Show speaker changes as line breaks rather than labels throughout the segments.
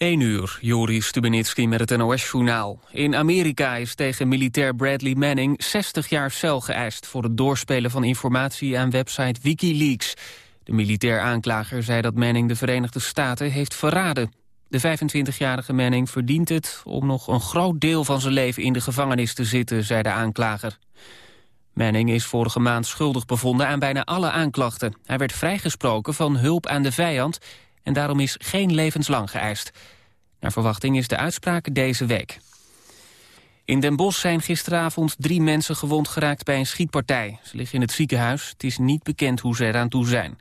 1 uur, Joris Stubenitski met het NOS-journaal. In Amerika is tegen militair Bradley Manning 60 jaar cel geëist... voor het doorspelen van informatie aan website Wikileaks. De militair aanklager zei dat Manning de Verenigde Staten heeft verraden. De 25-jarige Manning verdient het om nog een groot deel van zijn leven in de gevangenis te zitten, zei de aanklager. Manning is vorige maand schuldig bevonden aan bijna alle aanklachten. Hij werd vrijgesproken van hulp aan de vijand en daarom is geen levenslang geëist. Naar verwachting is de uitspraak deze week. In Den Bosch zijn gisteravond drie mensen gewond geraakt bij een schietpartij. Ze liggen in het ziekenhuis. Het is niet bekend hoe ze eraan toe zijn.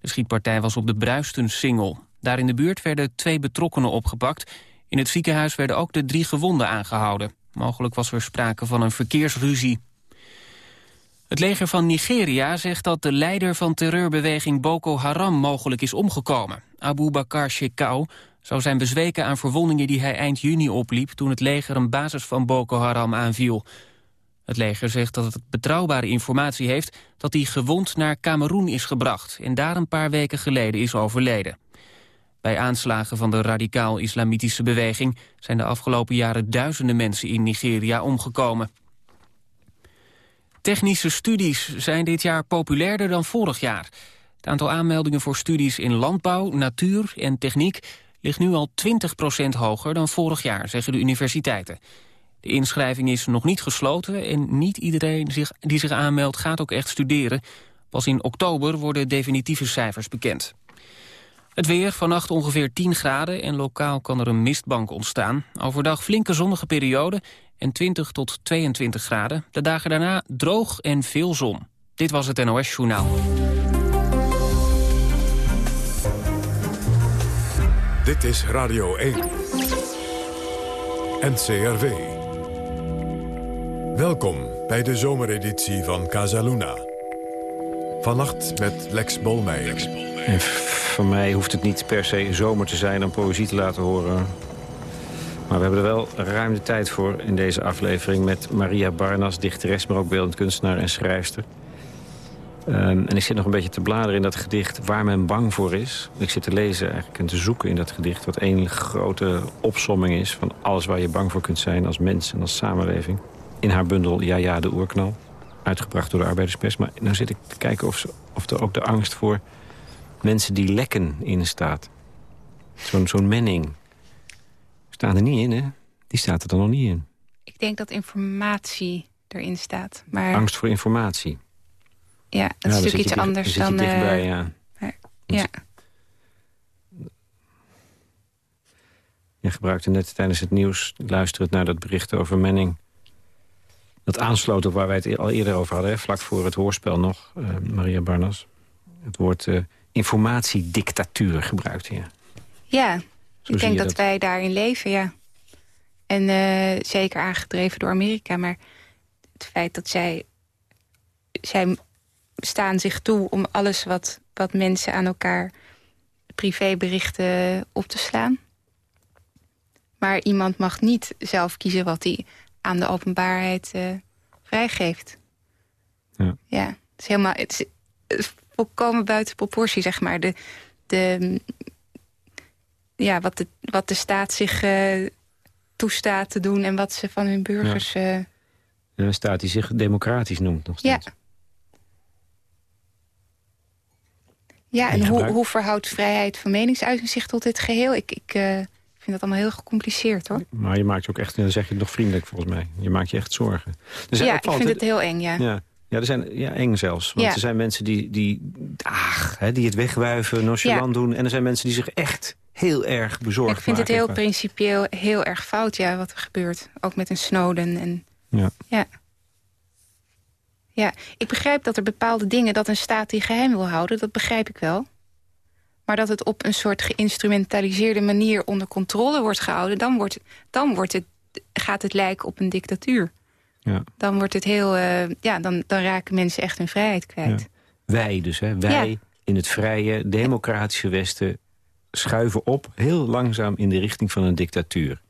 De schietpartij was op de Bruisten-singel. Daar in de buurt werden twee betrokkenen opgepakt. In het ziekenhuis werden ook de drie gewonden aangehouden. Mogelijk was er sprake van een verkeersruzie. Het leger van Nigeria zegt dat de leider van terreurbeweging Boko Haram mogelijk is omgekomen. Abu Bakar Shekau zou zijn bezweken aan verwondingen die hij eind juni opliep... toen het leger een basis van Boko Haram aanviel. Het leger zegt dat het betrouwbare informatie heeft... dat hij gewond naar Cameroen is gebracht... en daar een paar weken geleden is overleden. Bij aanslagen van de radicaal-islamitische beweging... zijn de afgelopen jaren duizenden mensen in Nigeria omgekomen. Technische studies zijn dit jaar populairder dan vorig jaar. Het aantal aanmeldingen voor studies in landbouw, natuur en techniek... ligt nu al 20% hoger dan vorig jaar, zeggen de universiteiten. De inschrijving is nog niet gesloten en niet iedereen die zich aanmeldt gaat ook echt studeren. Pas in oktober worden definitieve cijfers bekend. Het weer, vannacht ongeveer 10 graden en lokaal kan er een mistbank ontstaan. Overdag flinke zonnige periode en 20 tot 22 graden. De dagen daarna droog en veel zon. Dit was het NOS Journaal.
Dit is Radio 1. NCRV. Welkom bij de zomereditie van Casaluna. Vannacht met Lex Bolmeijer.
En voor mij hoeft het niet per se zomer te zijn om poëzie te laten horen. Maar we hebben er wel ruim de tijd voor in deze aflevering... met Maria Barnas, dichteres, maar ook beeldend kunstenaar en schrijfster. Um, en ik zit nog een beetje te bladeren in dat gedicht waar men bang voor is. Ik zit te lezen eigenlijk en te zoeken in dat gedicht... wat één grote opsomming is van alles waar je bang voor kunt zijn... als mens en als samenleving. In haar bundel Ja Ja, de oerknal. Uitgebracht door de Arbeiderspers. Maar nu zit ik te kijken of, of er ook de angst voor mensen die lekken in staat. Zo'n zo'n menning. Staat er niet in, hè? Die staat er dan nog niet in.
Ik denk dat informatie erin staat. Maar...
Angst voor informatie.
Ja, dat is natuurlijk iets anders dan...
dichtbij, uh, ja.
ja.
Je gebruikte net tijdens het nieuws, luisterend naar dat bericht over Menning... dat aansloot op waar wij het al eerder over hadden, vlak voor het hoorspel nog, uh, Maria Barnas. Het woord uh, informatiedictatuur gebruikt hier.
Ja, ik denk dat, wij daarin leven, ja. En uh, zeker aangedreven door Amerika. Maar het feit dat zij... zij staan zich toe om alles wat, wat mensen aan elkaar... privéberichten op te slaan. Maar iemand mag niet zelf kiezen wat hij aan de openbaarheid uh, vrijgeeft.
Ja.
ja, het is helemaal... Het is, volkomen buiten proportie, zeg maar. De, de, ja, wat, de, wat de staat zich uh, toestaat te doen... en wat ze van hun burgers... Ja. Uh...
een staat die zich democratisch noemt nog steeds.
Ja, ja en hoe, hoe verhoudt vrijheid van meningsuiting zich tot dit geheel? Ik, ik uh, vind dat allemaal heel gecompliceerd, hoor.
Maar je maakt je ook echt, dan zeg je het nog vriendelijk volgens mij. Je maakt je echt zorgen.
Dus ja, ik vind het heel eng, ja.
ja. Ja, er zijn ja, eng zelfs. Want er zijn mensen die, die, ach, hè, die het wegwuiven, nonchalant doen. En er zijn mensen die zich echt heel erg bezorgd
Ik vind
maken.
het heel principieel heel erg fout, ja, wat er gebeurt. Ook met een Snowden. En,
ja.
ja. Ja, ik begrijp dat er bepaalde dingen... dat een staat die geheim wil houden, dat begrijp ik wel. Maar dat het op een soort geïnstrumentaliseerde manier... onder controle wordt gehouden... dan, wordt, dan wordt het, gaat het lijken op een dictatuur.
Ja.
Dan wordt het heel... Uh, ja, dan, dan raken mensen echt hun vrijheid kwijt. Ja.
Wij dus, hè? Wij ja. in het vrije, democratische Westen... schuiven op heel langzaam in de richting van een dictatuur.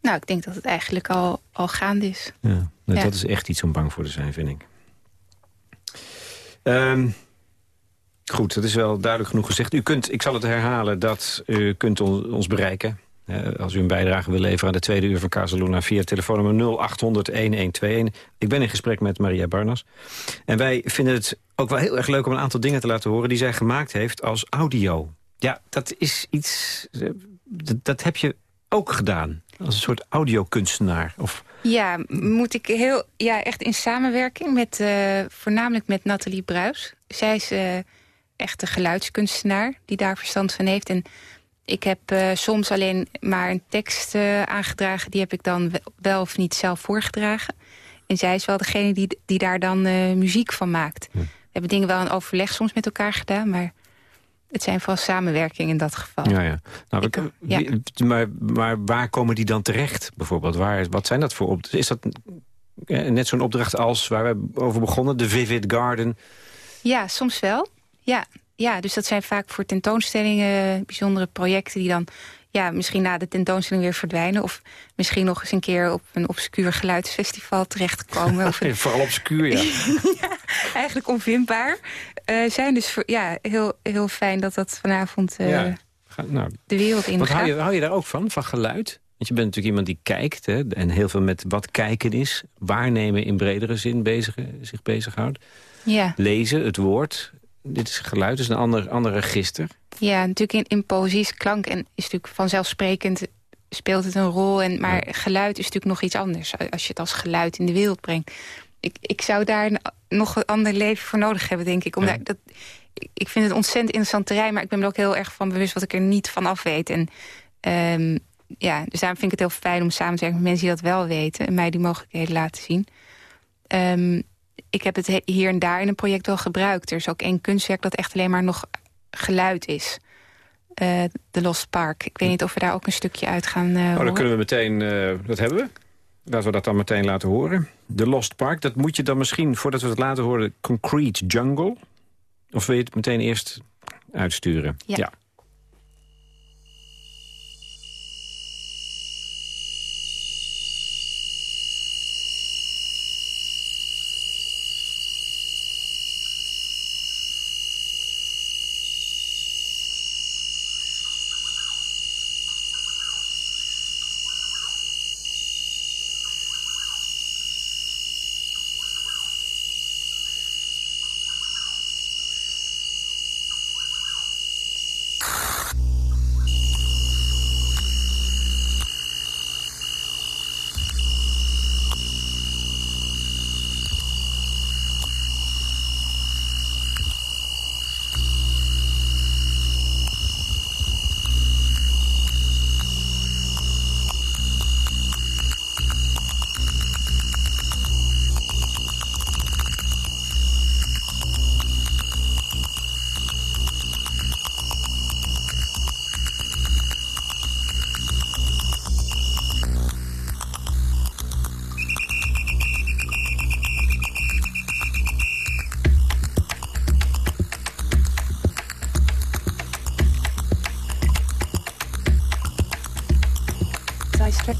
Nou, ik denk dat het eigenlijk al, al gaande is.
Ja, nou, dat is echt iets om bang voor te zijn, vind ik. Um, Goed, dat is wel duidelijk genoeg gezegd. U kunt, ik zal het herhalen, dat u kunt ons bereiken. Uh, als u een bijdrage wil leveren aan de tweede uur van Casaluna... via telefoonnummer 0800-1121. Ik ben in gesprek met Maria Barnas. En wij vinden het ook wel heel erg leuk om een aantal dingen te laten horen... die zij gemaakt heeft als audio. Ja, dat is iets... Eh, dat, heb je ook gedaan. Als een soort audiokunstenaar. Of...
Ja, moet ik heel, ja, echt in samenwerking met uh, voornamelijk met Nathalie Bruis. Zij is uh, echt een geluidskunstenaar die daar verstand van heeft. En ik heb uh, soms alleen maar een tekst aangedragen. Die heb ik dan wel of niet zelf voorgedragen. En zij is wel degene die, die daar dan muziek van maakt. We hebben dingen wel in overleg soms met elkaar gedaan, maar het zijn vooral samenwerking in dat geval.
Ja, ja. Nou, ik, ja. Maar, maar waar komen die dan terecht, bijvoorbeeld? Waar, wat zijn dat voor opdrachten? Is dat eh, net zo'n opdracht als waar we over begonnen, de Vivid Garden?
Ja, soms wel. Ja, ja, dus dat zijn vaak voor tentoonstellingen bijzondere projecten... die dan ja, misschien na de tentoonstelling weer verdwijnen. Of misschien nog eens een keer op een obscuur geluidsfestival terechtkomen. of
een... Vooral obscuur, ja.
ja eigenlijk onvindbaar. Uh, zijn dus voor, ja, heel, heel fijn dat dat vanavond uh, ja. nou, de wereld in
wat hou je, hou je daar ook van, van geluid? Want je bent natuurlijk iemand die kijkt hè, en heel veel met wat kijken is. Waarnemen in bredere zin bezig, zich bezighoudt.
Ja.
Lezen, het woord. Dit is geluid, dus een ander, ander register.
Ja, natuurlijk in, in poëzie is klank en is natuurlijk vanzelfsprekend speelt het een rol. En, maar geluid is natuurlijk nog iets anders als je het als geluid in de wereld brengt. Ik, ik zou daar nog een ander leven voor nodig hebben, denk ik. Omdat dat, ik vind het ontzettend interessant terrein, maar ik ben me er ook heel erg van bewust wat ik er niet van af weet. En um, ja, dus daarom vind ik het heel fijn om samen te werken met mensen die dat wel weten en mij die mogelijkheden laten zien. Um, ik heb het hier en daar in een project wel gebruikt. Er is ook één kunstwerk dat echt alleen maar nog geluid is. Uh, de Lost Park. Ik weet niet of we daar ook een stukje uit gaan uh,
oh, dan kunnen we meteen, uh, dat hebben we. Laten we dat dan meteen laten horen. The Lost Park, dat moet je dan misschien, voordat we het laten horen... Concrete Jungle? Of wil je het meteen eerst uitsturen?
ja. ja.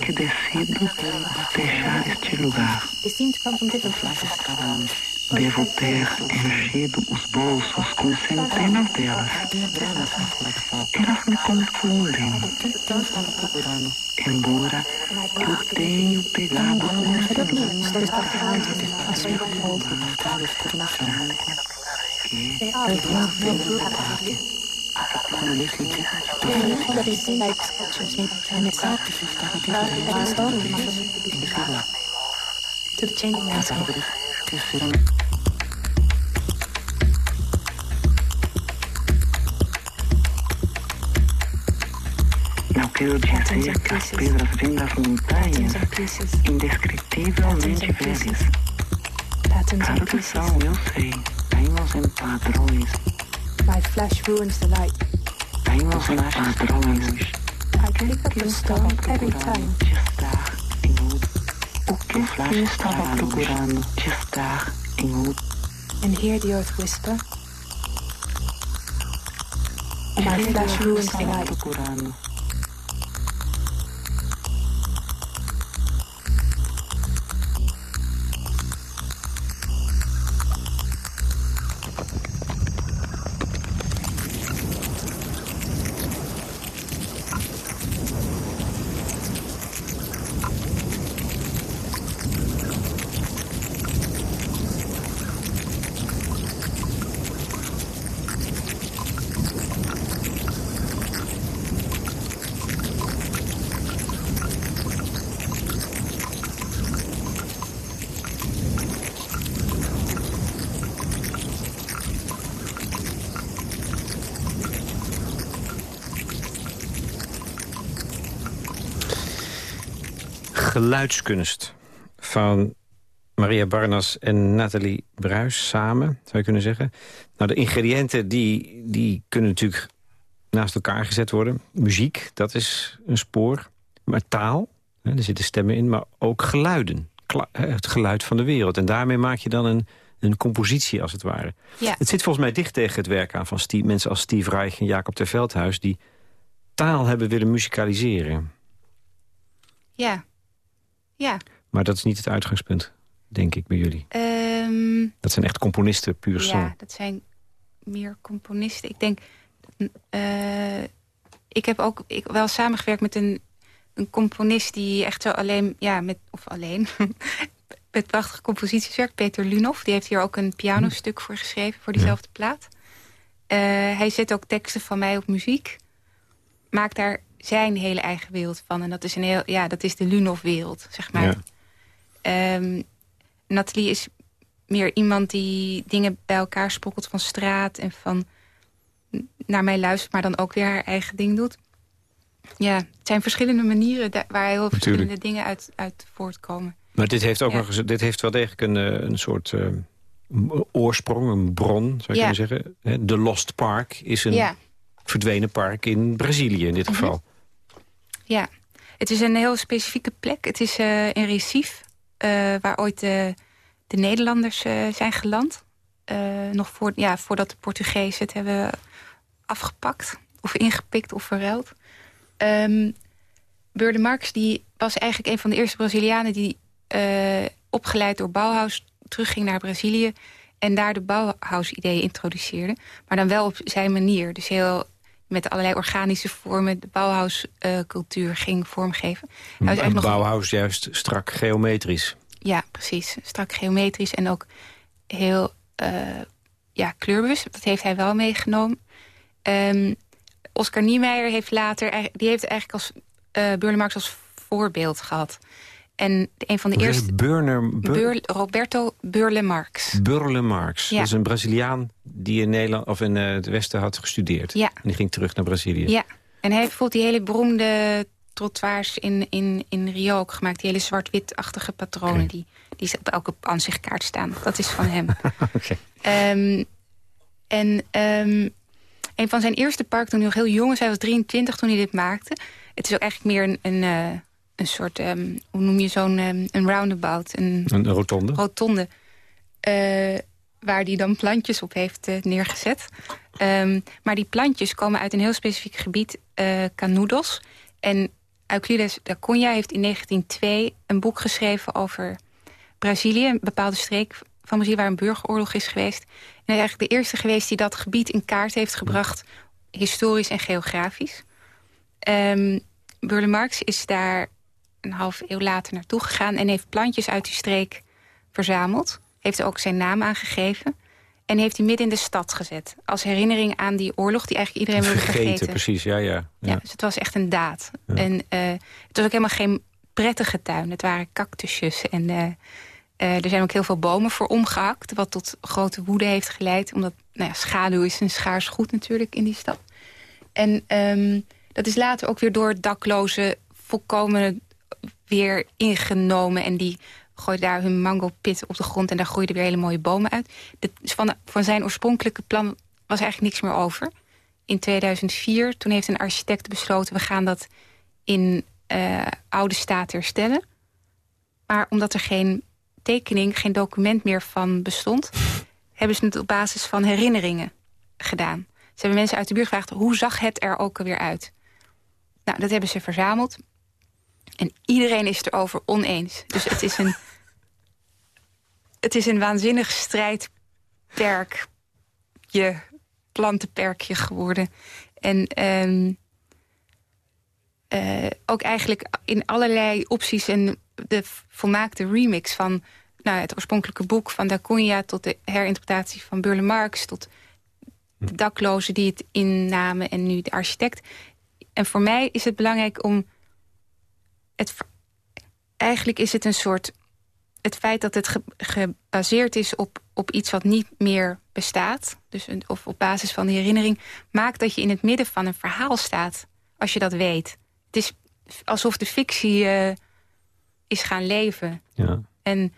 que decido deixar este lugar. Devo ter enchido os bolsos com centenas delas. Elas me confundem. Embora eu tenha pegado que Não quero dizer que as pedras vêm das montanhas indescritivelmente velhas. Claro que são, eu sei. Teimos em padrões
My flesh ruins the light. I pick up the stone every time.
te estar em outro. O que eu estava procurando te estar em outro.
And hear the earth whisper. My flesh ruins the light.
Geluidskunst van Maria Barnas en Nathalie Bruis samen, zou je kunnen zeggen. Nou, de ingrediënten die, die kunnen natuurlijk naast elkaar gezet worden. Muziek, dat is een spoor. Maar taal, hè, er zitten stemmen in, maar ook geluiden. Kla- het geluid van de wereld. En daarmee maak je dan een, een compositie, als het ware.
Ja.
Het zit volgens mij dicht tegen het werk aan van Steve, mensen als Steve Reich en Jacob ter Veldhuis... die taal hebben willen musicaliseren.
Ja. Ja.
Maar dat is niet het uitgangspunt, denk ik, bij jullie.
Ehm,
Dat zijn echt componisten, puur zang.
ja, dat zijn meer componisten. Ik denk... eh, ik heb ook ik, wel samengewerkt met een, een componist... die echt zo alleen... Ja, met, of alleen... met prachtige composities werkt. Peter Lunoff. Die heeft hier ook een pianostuk voor geschreven... voor diezelfde plaat. Eh, hij zet ook teksten van mij op muziek. Maakt daar zijn hele eigen wereld van. En dat is, een heel, ja, dat is de Lunoff-wereld, zeg maar.
Ja.
Ehm, Nathalie is meer iemand die dingen bij elkaar sprokkelt van straat... en van naar mij luistert, maar dan ook weer haar eigen ding doet. Ja, het zijn verschillende manieren waar heel verschillende dingen uit, uit voortkomen.
Maar dit heeft ook
Ja.
nog dit heeft wel degelijk een, eh, een soort eh, oorsprong, een bron, zou je
Ja.
kunnen zeggen. De Lost Park is een
Ja,
verdwenen park in Brazilië in dit
Mhm.
geval.
Ja. Het is een heel specifieke plek. Het is eh in Recife, eh, waar ooit de, de Nederlanders eh, zijn geland. Nog voor, ja, voordat de Portugezen het hebben afgepakt. Of ingepikt of verruild. Ehm Beurle Marx die was eigenlijk een van de eerste Brazilianen... die opgeleid door Bauhaus terugging naar Brazilië... en daar de Bauhaus-ideeën introduceerde. Maar dan wel op zijn manier. Dus heel met allerlei organische vormen... de Bauhaus-cultuur ging vormgeven. Hij was
En
nog-
Bauhaus juist strak geometrisch.
ja, precies. Strak geometrisch en ook heel eh, ja, kleurbewust. Dat heeft hij wel meegenomen. Ehm, Oscar Niemeyer heeft later... die heeft eigenlijk als eh Burle Marx als voorbeeld gehad. En een van de eerste...
Burner, Bur
Beur- Roberto Burle Marx.
Burle Marx.
Ja.
Dat is een Braziliaan die in Nederland of in eh, het Westen had gestudeerd.
Ja.
En die ging terug naar Brazilië.
Ja, en hij heeft bijvoorbeeld die hele beroemde trottoirs in, in, in Rio ook gemaakt. Die hele zwart-wit-achtige patronen die, die op elke ansichtkaart staan. Dat is van hem.
Oké.
Ehm, en ehm, een van zijn eerste park toen hij nog heel jong was... hij was 23 toen hij dit maakte. Het is ook eigenlijk meer een, een, eh, een soort... ehm, hoe noem je zo'n ehm, een roundabout, een
Een rotonde.
rotonde... eh, waar hij dan plantjes op heeft eh, neergezet. Ehm, maar die plantjes komen uit een heel specifiek gebied, eh Canudos. En Euclides da Cunha heeft in 1902 een boek geschreven over Brazilië... een bepaalde streek van Brazilië waar een burgeroorlog is geweest. En hij is eigenlijk de eerste geweest die dat gebied in kaart heeft gebracht... historisch en geografisch. Ehm Burle Marx is daar een half eeuw later naartoe gegaan... en heeft plantjes uit die streek verzameld. Heeft er ook zijn naam aangegeven. En heeft die midden in de stad gezet. Als herinnering aan die oorlog die eigenlijk iedereen wilde
Vergeten,
vergeten.
precies. Ja, ja. ja.
Ja, dus het was echt een daad.
Ja.
En eh, het was ook helemaal geen prettige tuin. Het waren cactusjes. En eh, eh, er zijn ook heel veel bomen voor omgehakt. Wat tot grote woede heeft geleid. Omdat nou ja, schaduw is een schaars goed natuurlijk in die stad. En ehm, dat is later ook weer door daklozen volkomen weer ingenomen. En die gooiden daar hun mango pit op de grond. En daar groeiden weer hele mooie bomen uit. Van, van zijn oorspronkelijke plan was eigenlijk niks meer over. In 2004, toen heeft een architect besloten... we gaan dat in uh, oude staat herstellen. Maar omdat er geen tekening, geen document meer van bestond... hebben ze het op basis van herinneringen gedaan. Ze hebben mensen uit de buurt gevraagd... hoe zag het er ook alweer uit? Nou, dat hebben ze verzameld. En iedereen is het erover oneens. Dus het is een, het is een waanzinnig strijdperkje, plantenperkje geworden. En ehm, uh, ook eigenlijk in allerlei opties en de volmaakte remix van nou, het oorspronkelijke boek van Da Cunha... tot de herinterpretatie van Burle Marx... tot de daklozen die het innamen en nu de architect. En voor mij is het belangrijk om... Het, eigenlijk is het een soort... Het feit dat het gebaseerd is op, op iets wat niet meer bestaat... Dus een, of op basis van de herinnering... maakt dat je in het midden van een verhaal staat... als je dat weet het is alsof de fictie uh, is gaan leven.
Ja.
En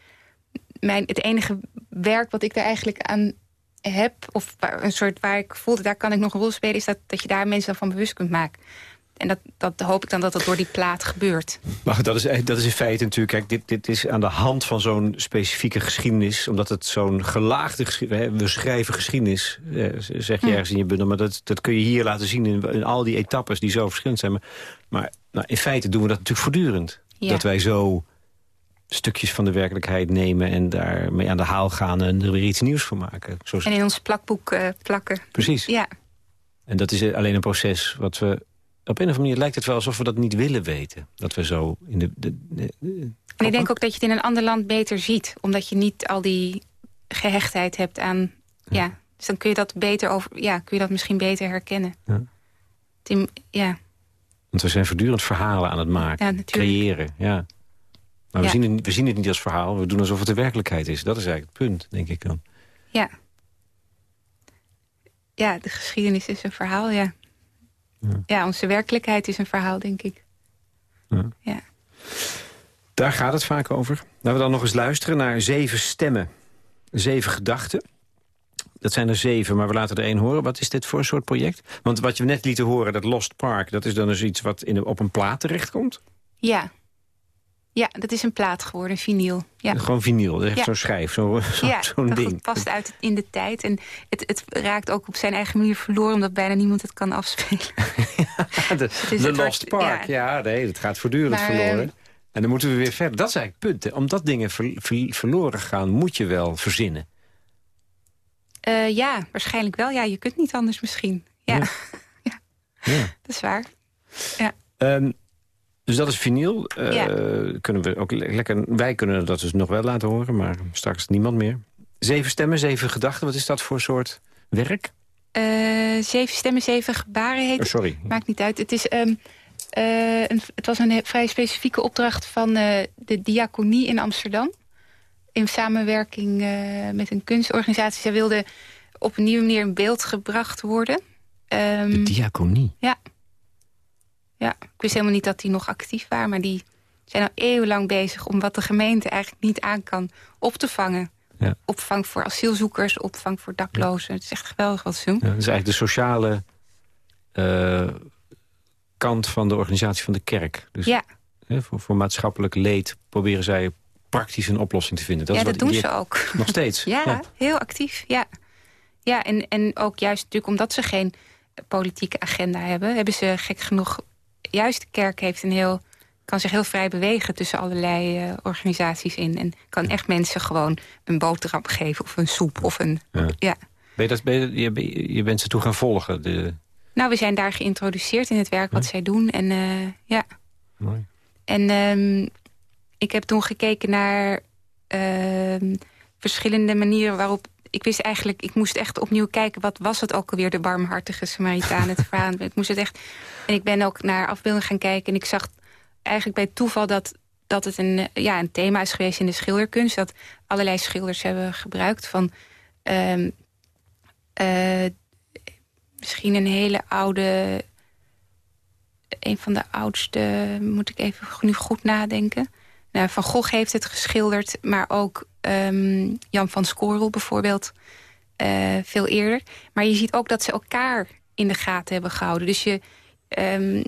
mijn, het enige werk wat ik daar eigenlijk aan heb... of een soort waar ik voelde, daar kan ik nog een rol spelen... is dat, dat je daar mensen van bewust kunt maken. En dat, dat hoop ik dan dat dat door die plaat gebeurt.
Maar dat is, dat is in feite natuurlijk... Kijk, dit, dit is aan de hand van zo'n specifieke geschiedenis. Omdat het zo'n gelaagde geschiedenis... We schrijven geschiedenis, eh, zeg je hm. ergens in je bundel. Maar dat, dat kun je hier laten zien in, in al die etappes die zo verschillend zijn. Maar, maar nou, in feite doen we dat natuurlijk voortdurend. Dat wij zo stukjes van de werkelijkheid nemen... en daarmee aan de haal gaan en er weer iets nieuws van maken.
Zoals... En in ons plakboek uh, plakken.
Precies.
Ja.
En dat is alleen een proces wat we op een of andere manier lijkt het wel alsof we dat niet willen weten. Dat we zo in de... de,
en ik denk ook dat je het in een ander land beter ziet. Omdat je niet al die gehechtheid hebt aan... Ja. dus dan kun je dat beter over... Ja, kun je dat misschien beter herkennen. Ja. Tim, ja.
Want we zijn voortdurend verhalen aan het maken. Ja, creëren, ja. Maar we, zien het, we zien het niet als verhaal. We doen alsof het de werkelijkheid is. Dat is eigenlijk het punt, denk ik dan.
Ja. Ja, de geschiedenis is een verhaal, ja. Ja. onze werkelijkheid is een verhaal, denk ik. Ja. ja.
Daar gaat het vaak over. Laten we dan nog eens luisteren naar zeven stemmen. Zeven gedachten. Dat zijn er zeven, maar we laten er één horen. Wat is dit voor een soort project? Want wat je net liet horen, dat Lost Park... dat is dan dus iets wat in op een plaat terechtkomt?
Ja, ja, dat is een plaat geworden, vinyl. Ja.
Gewoon vinyl, echt zo'n schijf, zo'n zo,
ja,
zo'n ding.
het past uit in de tijd. En het, het raakt ook op zijn eigen manier verloren... omdat bijna niemand het kan afspelen.
de, de Lost Park, ja. nee, het gaat voortdurend verloren. Ehm, en dan moeten we weer verder. Dat is eigenlijk het punt. Omdat dingen verloren gaan, moet je wel verzinnen.
Uh, ja, waarschijnlijk wel. Ja, je kunt niet anders misschien. Ja, ja. ja. dat is waar. Ja.
Um, dus dat is vinyl. Uh, kunnen we ook lekker, wij kunnen dat dus nog wel laten horen, maar straks niemand meer. Zeven stemmen, zeven gedachten. Wat is dat voor soort werk?
Uh, zeven stemmen, zeven gebaren heet
oh, Sorry.
Maakt niet uit. Het, is, um, uh, een, het was een vrij specifieke opdracht van de diaconie in Amsterdam. In samenwerking met een kunstorganisatie. Zij wilde op een nieuwe manier in beeld gebracht worden.
Um, de diaconie?
Ja. Ja, ik wist helemaal niet dat die nog actief waren. Maar die zijn al eeuwenlang bezig om wat de gemeente eigenlijk niet aan kan op te vangen. Ja. Opvang voor asielzoekers, opvang voor daklozen. Het is echt geweldig wat ze doen.
Ja, dat is eigenlijk de sociale uh, kant van de organisatie van de kerk. Dus
ja.
Hè, voor, voor, maatschappelijk leed proberen zij praktisch een oplossing te vinden.
Dat ja, dat doen ze ook.
Nog steeds?
ja, ja, heel actief. Ja, ja en, en ook juist natuurlijk omdat ze geen politieke agenda hebben... hebben ze gek genoeg juist de kerk heeft een heel, kan zich heel vrij bewegen tussen allerlei uh, organisaties in. En kan echt mensen gewoon een boterham geven of een soep of een... Ja. ja.
Ben je, dat, ben je, je, je bent ze toe gaan volgen? De...
Nou, we zijn daar geïntroduceerd in het werk wat zij doen. En uh, ja.
Mooi.
En um, ik heb toen gekeken naar uh, verschillende manieren waarop ik wist eigenlijk, ik moest echt opnieuw kijken... wat was het ook alweer, de barmhartige Samaritaan, het verhaal. ik moest het echt... En ik ben ook naar afbeeldingen gaan kijken... en ik zag eigenlijk bij toeval dat, dat het een, ja, een thema is geweest in de schilderkunst... dat allerlei schilders hebben gebruikt van... Um, uh, misschien een hele oude... een van de oudste, moet ik even nu goed nadenken... Nou, van Gogh heeft het geschilderd, maar ook um, Jan van Scorel bijvoorbeeld. eh, veel eerder. Maar je ziet ook dat ze elkaar in de gaten hebben gehouden. Dus je, ehm,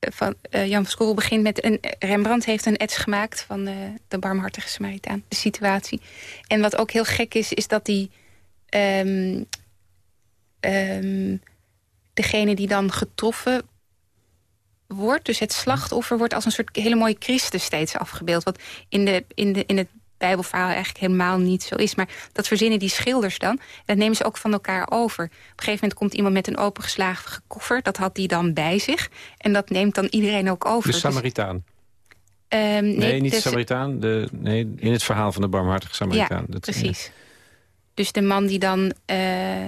van, uh, Jan van Skorrel begint met... Een, Rembrandt heeft een ets gemaakt van uh, de barmhartige Samaritaan. De situatie. En wat ook heel gek is, is dat die... Um, degene die dan getroffen wordt... dus het slachtoffer wordt als een soort hele mooie Christus steeds afgebeeld. Wat in, de, in, de, in het Bijbelverhaal eigenlijk helemaal niet zo is. Maar dat verzinnen die schilders dan. Dat nemen ze ook van elkaar over. Op een gegeven moment komt iemand met een opengeslagen koffer. Dat had die dan bij zich. En dat neemt dan iedereen ook over.
De Samaritaan.
Dus, um, nee,
nee, niet de Samaritaan. De, nee, in het verhaal van de barmhartige Samaritaan.
Ja, dat, precies. Ja. Dus de man die dan uh,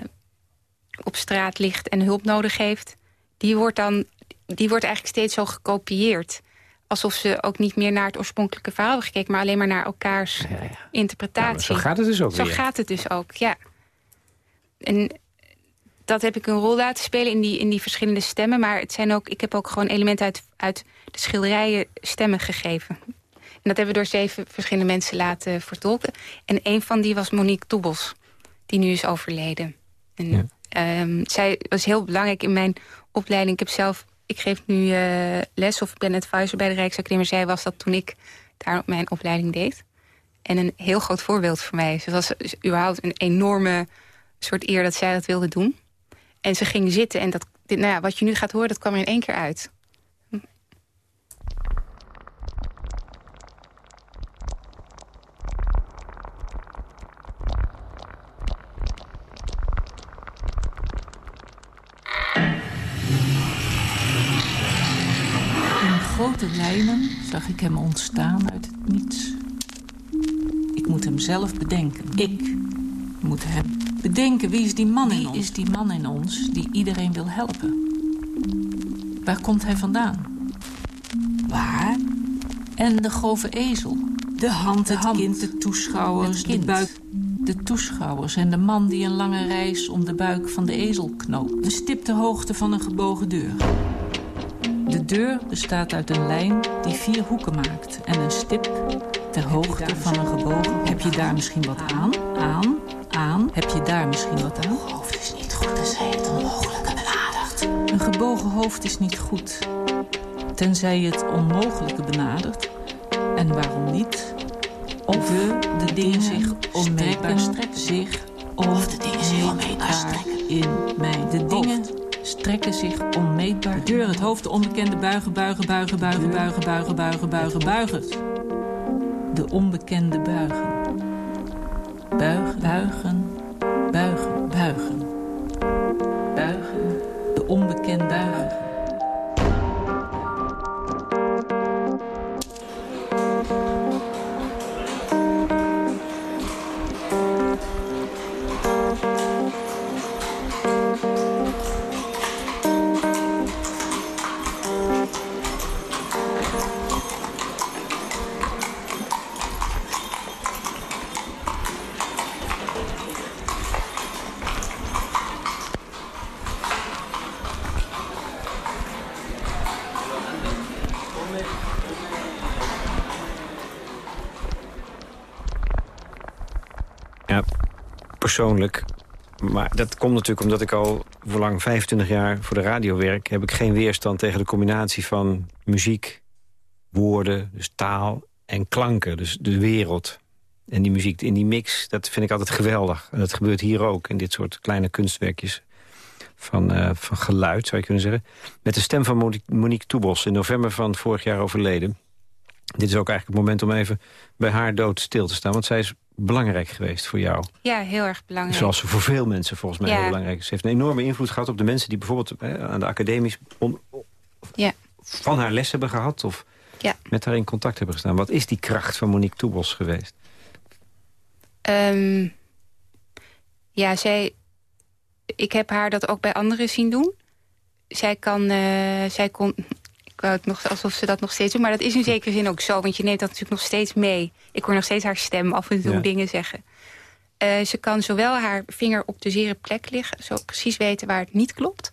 op straat ligt en hulp nodig heeft... die wordt, dan, die wordt eigenlijk steeds zo gekopieerd alsof ze ook niet meer naar het oorspronkelijke verhaal hebben gekeken... maar alleen maar naar elkaars ja, ja. interpretatie.
zo gaat het dus ook
Zo
weer.
gaat het dus ook, ja. En dat heb ik een rol laten spelen in die, in die verschillende stemmen. Maar het zijn ook, ik heb ook gewoon elementen uit, uit de schilderijen stemmen gegeven. En dat hebben we door zeven verschillende mensen laten vertolken. En een van die was Monique Toebos, die nu is overleden. En, ja. um, zij was heel belangrijk in mijn opleiding. Ik heb zelf ik geef nu uh, les of ik ben advisor bij de Rijksacademie. Zij was dat toen ik daar mijn opleiding deed. En een heel groot voorbeeld voor mij. Ze was dus überhaupt een enorme soort eer dat zij dat wilde doen. En ze ging zitten en dat, nou ja, wat je nu gaat horen, dat kwam er in één keer uit.
Grote lijnen zag ik hem ontstaan uit het niets. Ik moet hem zelf bedenken. Ik moet hem bedenken. Wie is die man in ons? Wie is die man in ons die iedereen wil helpen? Waar komt hij vandaan? Waar? En de grove ezel. De hand, het hand, kind, de toeschouwers, het kind. de buik. De toeschouwers en de man die een lange reis om de buik van de ezel knoopt. De stipte hoogte van een gebogen deur. De deur bestaat uit een lijn die vier hoeken maakt en een stip ter hoogte van een gebogen. Heb je daar misschien wat aan? Aan? Aan? Heb je daar misschien wat aan?
Het hoofd is niet goed, tenzij het onmogelijke benadert.
Een gebogen hoofd is niet goed, tenzij je het onmogelijke benadert. En waarom niet? Of de, de dingen zich onmeetbaar strekken, zich
of de dingen zich onmeetbaar strekken
in mij. De dingen strekken zich onmeetbaar. De deur, het hoofd, de onbekende buigen, buigen, buigen, buigen, buigen, buigen, buigen, buigen, buigen. De onbekende. Buigen, buigen, buigen,
persoonlijk. Maar dat komt natuurlijk omdat ik al voor lang 25 jaar voor de radio werk... heb ik geen weerstand tegen de combinatie van muziek, woorden, dus taal en klanken. Dus de wereld en die muziek in die mix, dat vind ik altijd geweldig. En dat gebeurt hier ook, in dit soort kleine kunstwerkjes van, uh, van geluid, zou je kunnen zeggen. Met de stem van Monique, Monique Toebos, in november van vorig jaar overleden. Dit is ook eigenlijk het moment om even bij haar dood stil te staan. Want zij is belangrijk geweest voor jou.
Ja, heel erg belangrijk.
Zoals ze voor veel mensen volgens mij
Ja.
heel belangrijk is. Ze heeft een enorme invloed gehad op de mensen die bijvoorbeeld eh, aan de academies... om-
Ja.
van haar les hebben gehad of
Ja.
met haar in contact hebben gestaan. Wat is die kracht van Monique Toebos geweest?
Ehm, ja, zij... Ik heb haar dat ook bij anderen zien doen. Zij kan... eh, zij kon... Het nog alsof ze dat nog steeds doet. Maar dat is in zekere zin ook zo. Want je neemt dat natuurlijk nog steeds mee. Ik hoor nog steeds haar stem af en toe
Ja.
dingen zeggen. Eh, ze kan zowel haar vinger op de zere plek liggen. Zo precies weten waar het niet klopt.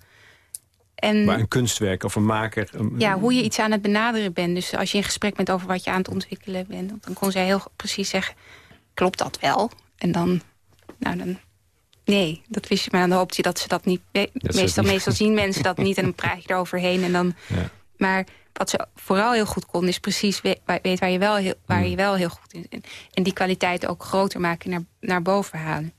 En
Maar een kunstwerk of een maker... een-
ja, hoe je iets aan het benaderen bent. Dus als je in gesprek bent over wat je aan het ontwikkelen bent... dan kon zij heel precies zeggen, klopt dat wel? En dan, nou, dan Nee, dat wist je, maar dan hoopt je dat ze dat niet...
Dat
meestal, meestal zien mensen dat niet en dan praat je eroverheen. En dan,
Ja.
Maar wat ze vooral heel goed kon, is precies weet waar je wel heel, waar
Hmm.
je wel heel goed in bent. En die kwaliteit ook groter maken, naar, naar boven halen.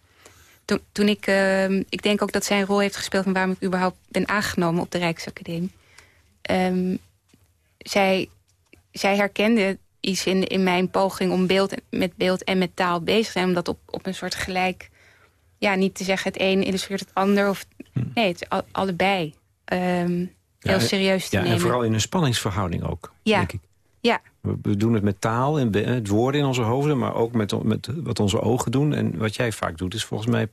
Toen, toen ik, ehm, ik denk ook dat zij een rol heeft gespeeld... van waarom ik überhaupt ben aangenomen op de Rijksacademie. Ehm, zij, zij herkende iets in, in mijn poging om beeld, met beeld en met taal bezig te zijn. Om dat op, op een soort gelijk... Ja, niet te zeggen het een illustreert het ander. Of, Nee, het is al- allebei. Ehm, heel
Ja,
serieus te
Ja, en
nemen.
vooral in een spanningsverhouding ook,
Ja.
denk ik.
Ja,
We, doen het met taal en be- het woorden in onze hoofden... maar ook met, met wat onze ogen doen. En wat jij vaak doet is volgens mij...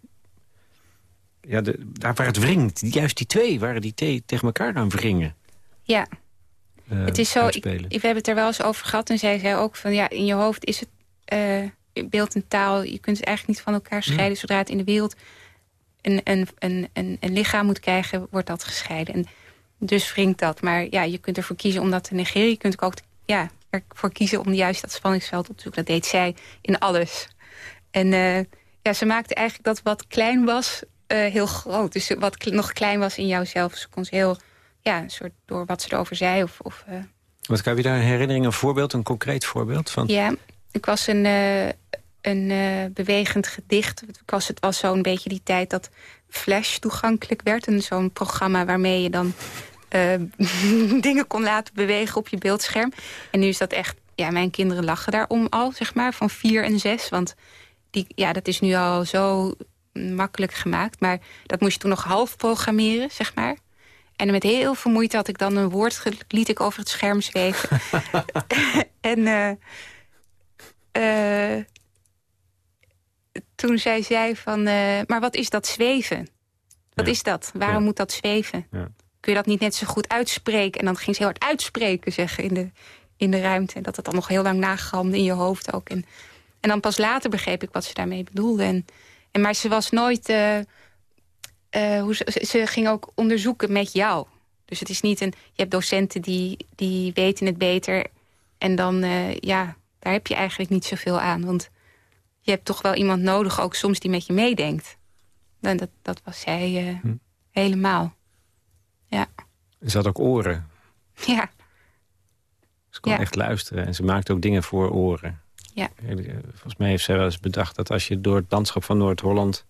Ja, de, daar waar het wringt, juist die twee waren die te- tegen elkaar aan wringen.
ja.
eh,
het is zo, ik,
uitspelen.
ik- we hebben het er wel eens over gehad. En zij zei ook van, ja, in je hoofd is het eh, beeld en taal... je kunt het eigenlijk niet van elkaar scheiden. Zodra het in de wereld een, een, een, een, een lichaam moet krijgen, wordt dat gescheiden. En dus wringt dat. Maar ja, je kunt ervoor kiezen om dat te negeren. Je kunt ook ja, ervoor kiezen om juist dat spanningsveld op te zoeken. Dat deed zij in alles. En eh, ja, ze maakte eigenlijk dat wat klein was eh, heel groot. Dus wat kle- nog klein was in jouzelf, ze kon ze heel... Ja, een soort door wat ze erover zei. Of, of, eh,
Wat heb je daar een herinnering, een voorbeeld, een concreet voorbeeld van?
ja, ik was een, een bewegend gedicht. Ik was, het was zo'n beetje die tijd dat Flash toegankelijk werd. En zo'n programma waarmee je dan dingen kon laten bewegen op je beeldscherm. En nu is dat echt... Ja, mijn kinderen lachen daarom al, zeg maar, van vier en zes. Want die, ja, dat is nu al zo makkelijk gemaakt. Maar dat moest je toen nog half programmeren, zeg maar. En met heel veel moeite had ik dan een woord... liet ik over het scherm zweven. en eh, eh, toen zij zei van... eh, maar wat is dat zweven? Wat
Ja.
is dat? Waarom
Ja.
moet dat zweven?
Ja.
Kun je dat niet net zo goed uitspreken? En dan ging ze heel hard uitspreken, zeggen, in de, in de ruimte. En dat het dan nog heel lang nagalmde in je hoofd ook. En, en dan pas later begreep ik wat ze daarmee bedoelde. En, en, maar ze was nooit... eh, eh, hoe ze, ze ging ook onderzoeken met jou. Dus het is niet een... Je hebt docenten die, die weten het beter. En dan, eh, ja, daar heb je eigenlijk niet zoveel aan. Want je hebt toch wel iemand nodig, ook soms die met je meedenkt. En dat, dat was zij
Hm.
helemaal. Ja.
Ze had ook oren.
Ja,
Ze kon
Ja.
echt luisteren en ze maakte ook dingen voor oren.
Ja.
Volgens mij heeft zij wel eens bedacht dat als je door het landschap van Noord-Holland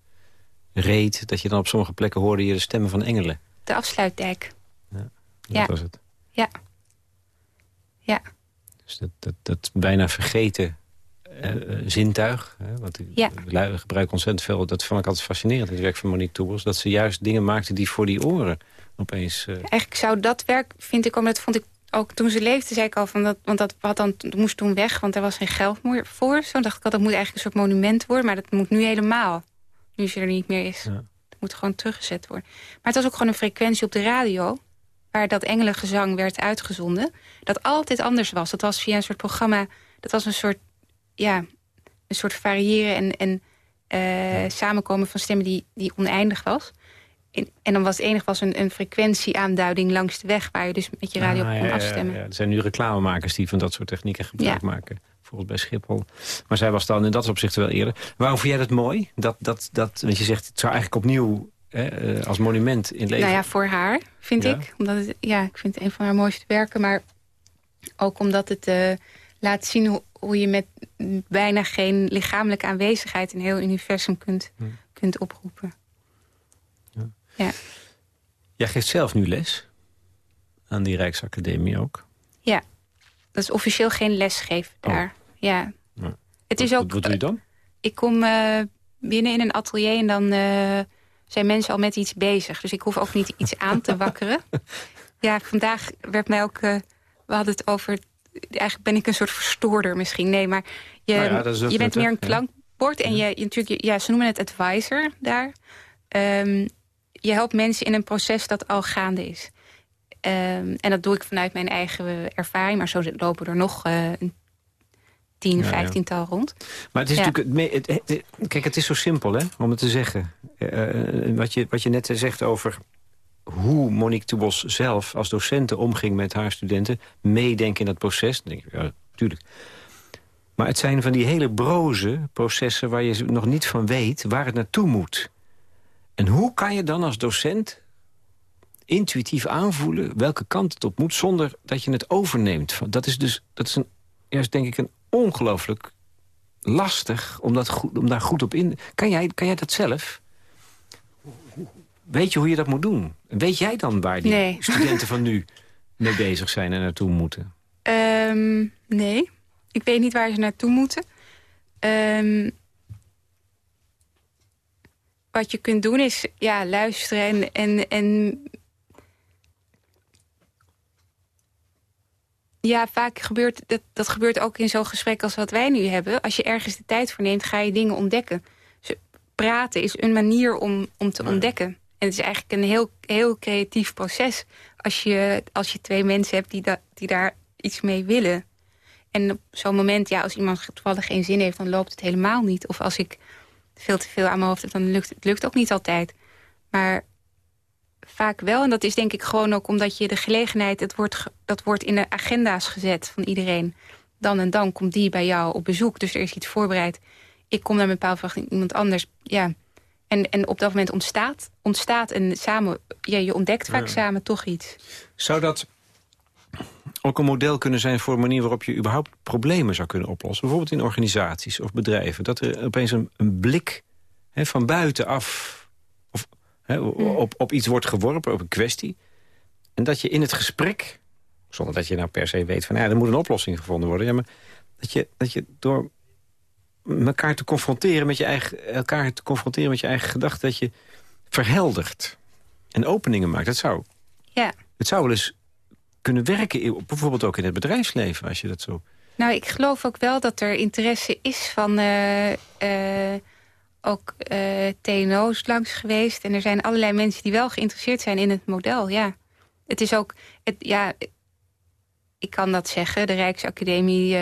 reed... dat je dan op sommige plekken hoorde je de stemmen van engelen.
de afsluitdijk.
Dat
Ja.
was het.
Ja. Ja.
Dus dat, dat, dat bijna vergeten eh, eh, zintuig. Hè, want
Ja.
lui- gebruik ontzettend veel. Dat vond ik altijd fascinerend, het werk van Monique Toebels. Dat ze juist dingen maakte die voor die oren opeens... eh,
Eigenlijk zou dat werk, vind ik, ook, dat vond ik ook toen ze leefde, zei ik al van dat, want dat had dan, dat moest toen weg, want er was geen geld meer voor. Zo dacht ik al, dat moet eigenlijk een soort monument worden, maar dat moet nu helemaal. Nu ze er niet meer is.
Ja.
Het moet gewoon teruggezet worden. Maar het was ook gewoon een frequentie op de radio, waar dat engelengezang werd uitgezonden, dat altijd anders was. Dat was via een soort programma, dat was een soort, ja, een soort variëren en, en eh, samenkomen van stemmen die, die oneindig was. En, en dan was het enige was een, een frequentieaanduiding langs de weg... waar je dus met je radio
ah,
op kon
ja,
afstemmen.
ja. Er zijn nu reclamemakers die van dat soort technieken gebruik
Ja.
maken. Bijvoorbeeld bij Schiphol. Maar zij was dan in dat opzicht wel eerder. Waarom vind jij dat mooi? Dat, dat, dat, want je zegt, het zou eigenlijk opnieuw hè, eh, als monument in leven...
Nou ja, voor haar, vind ik. Omdat het, ja, ik vind het een van haar mooiste werken. Maar ook omdat het eh, laat zien hoe, hoe je met bijna geen lichamelijke aanwezigheid... een heel universum kunt,
Hm.
kunt oproepen.
Ja. Jij geeft zelf nu les. Aan die Rijksacademie ook.
ja, dat is officieel geen lesgeven
Oh.
daar. Ja.
Ja.
Het is
wat,
ook,
wat doe je dan?
ik kom eh, binnen in een atelier en dan eh, zijn mensen al met iets bezig. Dus ik hoef ook niet iets aan te wakkeren. Ja, vandaag werd mij ook... eh, we hadden het over... Eigenlijk ben ik een soort verstoorder misschien. Nee, maar je,
Nou ja,
je bent meer een klankbord. En je, je, natuurlijk, ja, ze noemen het advisor daar. Ehm, je helpt mensen in een proces dat al gaande is. Ehm, en dat doe ik vanuit mijn eigen ervaring. Maar zo lopen er nog eh, een tien,
Ja, ja.
vijftiental rond.
Maar het is
Ja.
natuurlijk... het me- het- het- kijk, het is zo simpel hè, om het te zeggen. Eh, eh, wat, je, wat je net zegt over hoe Monique Toebos zelf als docenten omging met haar studenten... meedenken in dat proces. Dan denk ik, ja, tuurlijk. Maar het zijn van die hele broze processen... waar je nog niet van weet waar het naartoe moet. En hoe kan je dan als docent intuïtief aanvoelen welke kant het op moet... zonder dat je het overneemt? Dat is dus dat is een, juist denk ik een ongelooflijk lastig om, dat goed, om daar goed op in... Kan jij, kan jij dat zelf? Weet je hoe je dat moet doen? Weet jij dan waar die
Nee.
studenten van nu mee bezig zijn en naartoe moeten?
Ehm, nee, ik weet niet waar ze naartoe moeten. Ehm, wat je kunt doen is ja, luisteren en, en, en... Ja, vaak gebeurt dat, dat gebeurt ook in zo'n gesprek als wat wij nu hebben. Als je ergens de tijd voor neemt, ga je dingen ontdekken. Dus praten is een manier om, om te ontdekken. En het is eigenlijk een heel, heel creatief proces... als je, als je twee mensen hebt die, da, die daar iets mee willen. En op zo'n moment, ja, als iemand toevallig geen zin heeft... dan loopt het helemaal niet. Of als ik veel te veel aan mijn hoofd heb, dan lukt het lukt ook niet altijd. Maar vaak wel. En dat is denk ik gewoon ook omdat je de gelegenheid... Het wordt, dat wordt in de agenda's gezet van iedereen. Dan en dan komt die bij jou op bezoek. Dus er is iets voorbereid. Ik kom naar een bepaalde verwachting, iemand anders. Ja. En, en op dat moment ontstaat, ontstaat en samen... Ja, je ontdekt vaak samen toch iets.
Zou dat ook een model kunnen zijn voor een manier waarop je überhaupt problemen zou kunnen oplossen? Bijvoorbeeld in organisaties of bedrijven. Dat er opeens een, een blik hè, van buitenaf of, hè, op, op iets wordt geworpen, op een kwestie. En dat je in het gesprek, zonder dat je nou per se weet van ja, er moet een oplossing gevonden worden. Ja, maar dat je, dat je door elkaar te confronteren met je eigen, elkaar te confronteren met je eigen gedachten, dat je verheldert en openingen maakt. Dat zou
Ja.
het zou wel eens kunnen werken, bijvoorbeeld ook in het bedrijfsleven, als je dat zo...
Nou, ik geloof ook wel dat er interesse is van eh, eh, ook eh, TNO's langs geweest. En er zijn allerlei mensen die wel geïnteresseerd zijn in het model, ja. Het is ook, het, ja, ik kan dat zeggen. De Rijksacademie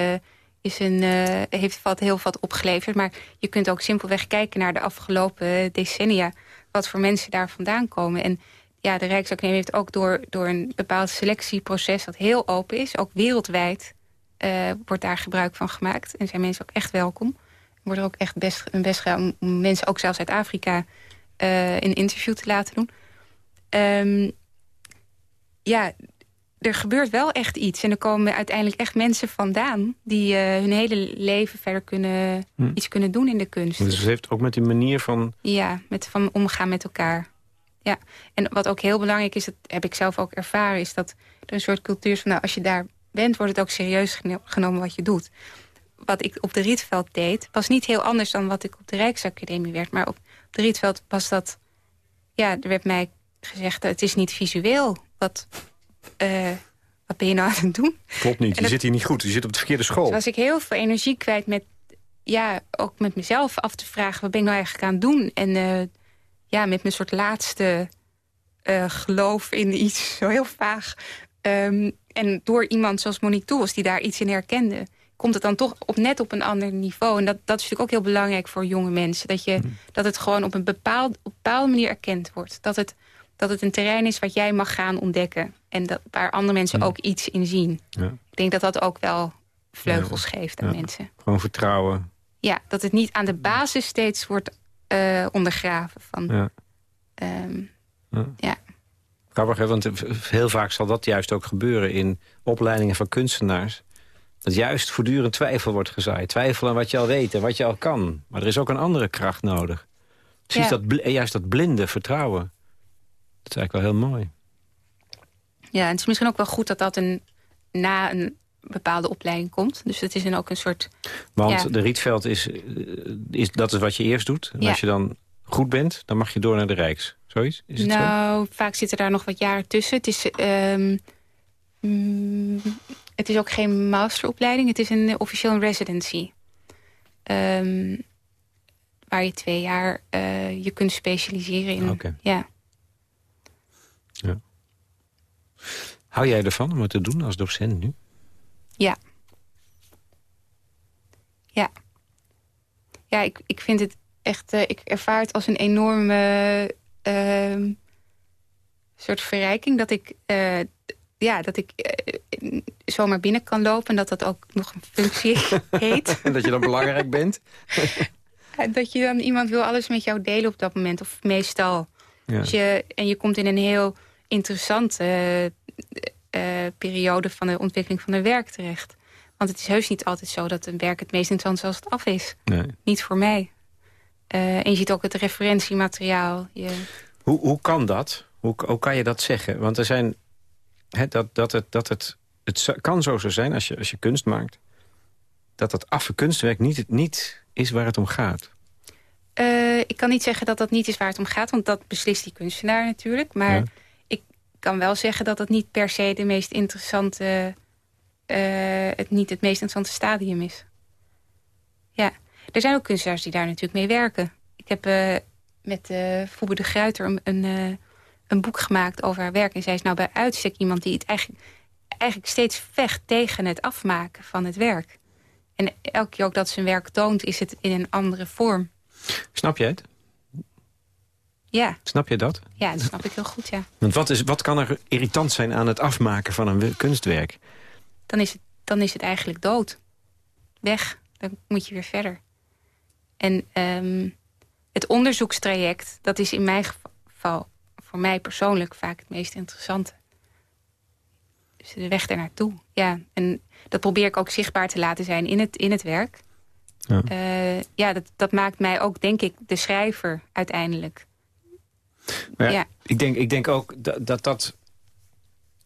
is een, heeft wat, heel wat opgeleverd. Maar je kunt ook simpelweg kijken naar de afgelopen decennia. Wat voor mensen daar vandaan komen. En ja, de Rijksacademie heeft ook door, door een bepaald selectieproces... dat heel open is, ook wereldwijd eh, wordt daar gebruik van gemaakt. En zijn mensen ook echt welkom. Er wordt er ook echt best, een best gedaan om- om mensen, ook zelfs uit Afrika... eh, een interview te laten doen. Ehm, ja, er gebeurt wel echt iets. En er komen uiteindelijk echt mensen vandaan... die eh, hun hele leven verder kunnen,
Hm.
iets kunnen doen in de kunst.
Dus het heeft ook met die manier van...
Ja, met van omgaan met elkaar. Ja, en wat ook heel belangrijk is, dat heb ik zelf ook ervaren... is dat er een soort cultuur is van... nou, als je daar bent, wordt het ook serieus geno- genomen wat je doet. Wat ik op de Rietveld deed, was niet heel anders... dan wat ik op de Rijksacademie werd. Maar op de Rietveld was dat... Ja, er werd mij gezegd, het is niet visueel. Wat, eh, wat ben je nou aan het doen?
Klopt niet, je
dat-
zit hier niet goed. Je zit op de verkeerde school.
Toen was ik heel veel energie kwijt met, ja, ook met mezelf af te vragen... wat ben ik nou eigenlijk aan het doen? En eh, ja, met mijn soort laatste eh, geloof in iets, zo heel vaag. Ehm, en door iemand zoals Monique Toels, die daar iets in herkende... komt het dan toch op, net op een ander niveau. En dat, dat is natuurlijk ook heel belangrijk voor jonge mensen. Dat, je, dat het gewoon op een bepaald, op bepaalde manier erkend wordt. Dat het, dat het een terrein is wat jij mag gaan ontdekken. En dat, waar andere mensen ook iets in zien.
Ja.
Ik denk dat dat ook wel vleugels geeft aan
Ja.
mensen.
Gewoon vertrouwen.
Ja, dat het niet aan de basis steeds wordt eh, ondergraven. Van,
Ja.
ehm,
Ja.
ja.
Grappig, hè, want heel vaak zal dat juist ook gebeuren in opleidingen van kunstenaars. Dat juist voortdurend twijfel wordt gezaaid. Twijfel aan wat je al weet en wat je al kan. Maar er is ook een andere kracht nodig. Precies
Ja.
dat, juist dat blinde vertrouwen. Dat is eigenlijk wel heel mooi.
ja, en het is misschien ook wel goed dat dat een, na een bepaalde opleiding komt. Dus het is dan ook een soort...
Want
Ja.
de Rietveld is, eh, is, dat is wat je eerst doet. En
Ja.
als je dan goed bent, dan mag je door naar de Rijks. Zoiets? Is het zo?
nou, vaak zitten daar nog wat jaren tussen. Het is, ehm, mm, het is ook geen masteropleiding. Het is een officieel residency. Ehm, waar je twee jaar eh, je kunt specialiseren in.
Oké.
Ja.
Hou jij ervan om het te doen als docent nu?
Ja. Ja. Ja, ik, ik vind het echt... eh, ik ervaar het als een enorme ehm, soort verrijking... dat ik, eh, ja, dat ik eh, zomaar binnen kan lopen... en dat dat ook nog een functie heet.
En dat je dan belangrijk bent?
Dat je dan iemand wil alles met jou delen op dat moment. Of meestal.
Ja.
Dus je, en je komt in een heel interessante periode van de ontwikkeling van een werk terecht. Want het is heus niet altijd zo dat een werk het meest interessant is als het af is.
Nee.
Niet voor mij. Eh, en je ziet ook het referentiemateriaal. Je,
Hoe, hoe kan dat? Hoe, hoe kan je dat zeggen? Want er zijn... Dat, dat het, dat het, het kan zo zo zijn als je, als je kunst maakt... dat dat affe kunstwerk niet, het- niet is waar het om gaat.
Eh, ik kan niet zeggen dat dat niet is waar het om gaat, want dat beslist die kunstenaar natuurlijk. Maar
Ja.
Kan wel zeggen dat het niet per se de meest interessante, eh, het niet het meest interessante stadium is. Ja, er zijn ook kunstenaars die daar natuurlijk mee werken. Ik heb eh, met uh, Foebe de Gruiter een, een, eh, boek gemaakt over haar werk. En zij is nou bij uitstek iemand die het eigenlijk, eigenlijk steeds vecht tegen het afmaken van het werk. En elke keer ook dat een werk toont, is het in een andere vorm.
Snap je het?
Ja,
Snap je dat?
ja, dat snap ik heel goed, ja.
Want wat, is, wat kan er irritant zijn aan het afmaken van een kunstwerk?
Dan is het, dan is het eigenlijk dood. Weg, dan moet je weer verder. En ehm, het onderzoekstraject, dat is in mijn geval... voor mij persoonlijk vaak het meest interessante. Dus de weg ernaartoe, ja. En dat probeer ik ook zichtbaar te laten zijn in het, in het werk.
Ja.
Eh, ja, dat, dat maakt mij ook, denk ik, de schrijver uiteindelijk.
Maar ja. Ik, denk, ik denk ook dat, dat dat...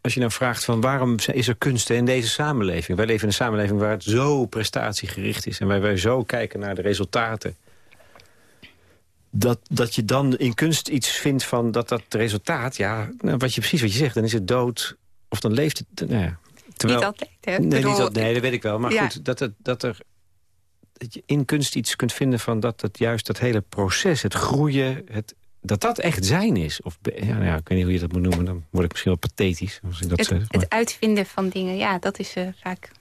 Als je nou vraagt van waarom is er kunst in deze samenleving? Wij leven in een samenleving waar het zo prestatiegericht is... en waar wij zo kijken naar de resultaten. Dat, dat je dan in kunst iets vindt van dat dat resultaat... ja, nou, wat je, precies wat je zegt, dan is het dood of dan leeft het... Nou ja, terwijl,
Niet altijd, hè?
Nee,
bedoel,
niet dat, nee, dat weet ik wel. Maar
Ja.
goed, dat, het, dat, er, dat je in kunst iets kunt vinden van dat het juist dat hele proces, het groeien, het, dat dat echt zijn is. Of, ja, nou ja, ik weet niet hoe je dat moet noemen, dan word ik misschien wel pathetisch. Als ik dat
het,
zeg, maar-
het uitvinden van dingen, ja, dat is eh, vaak...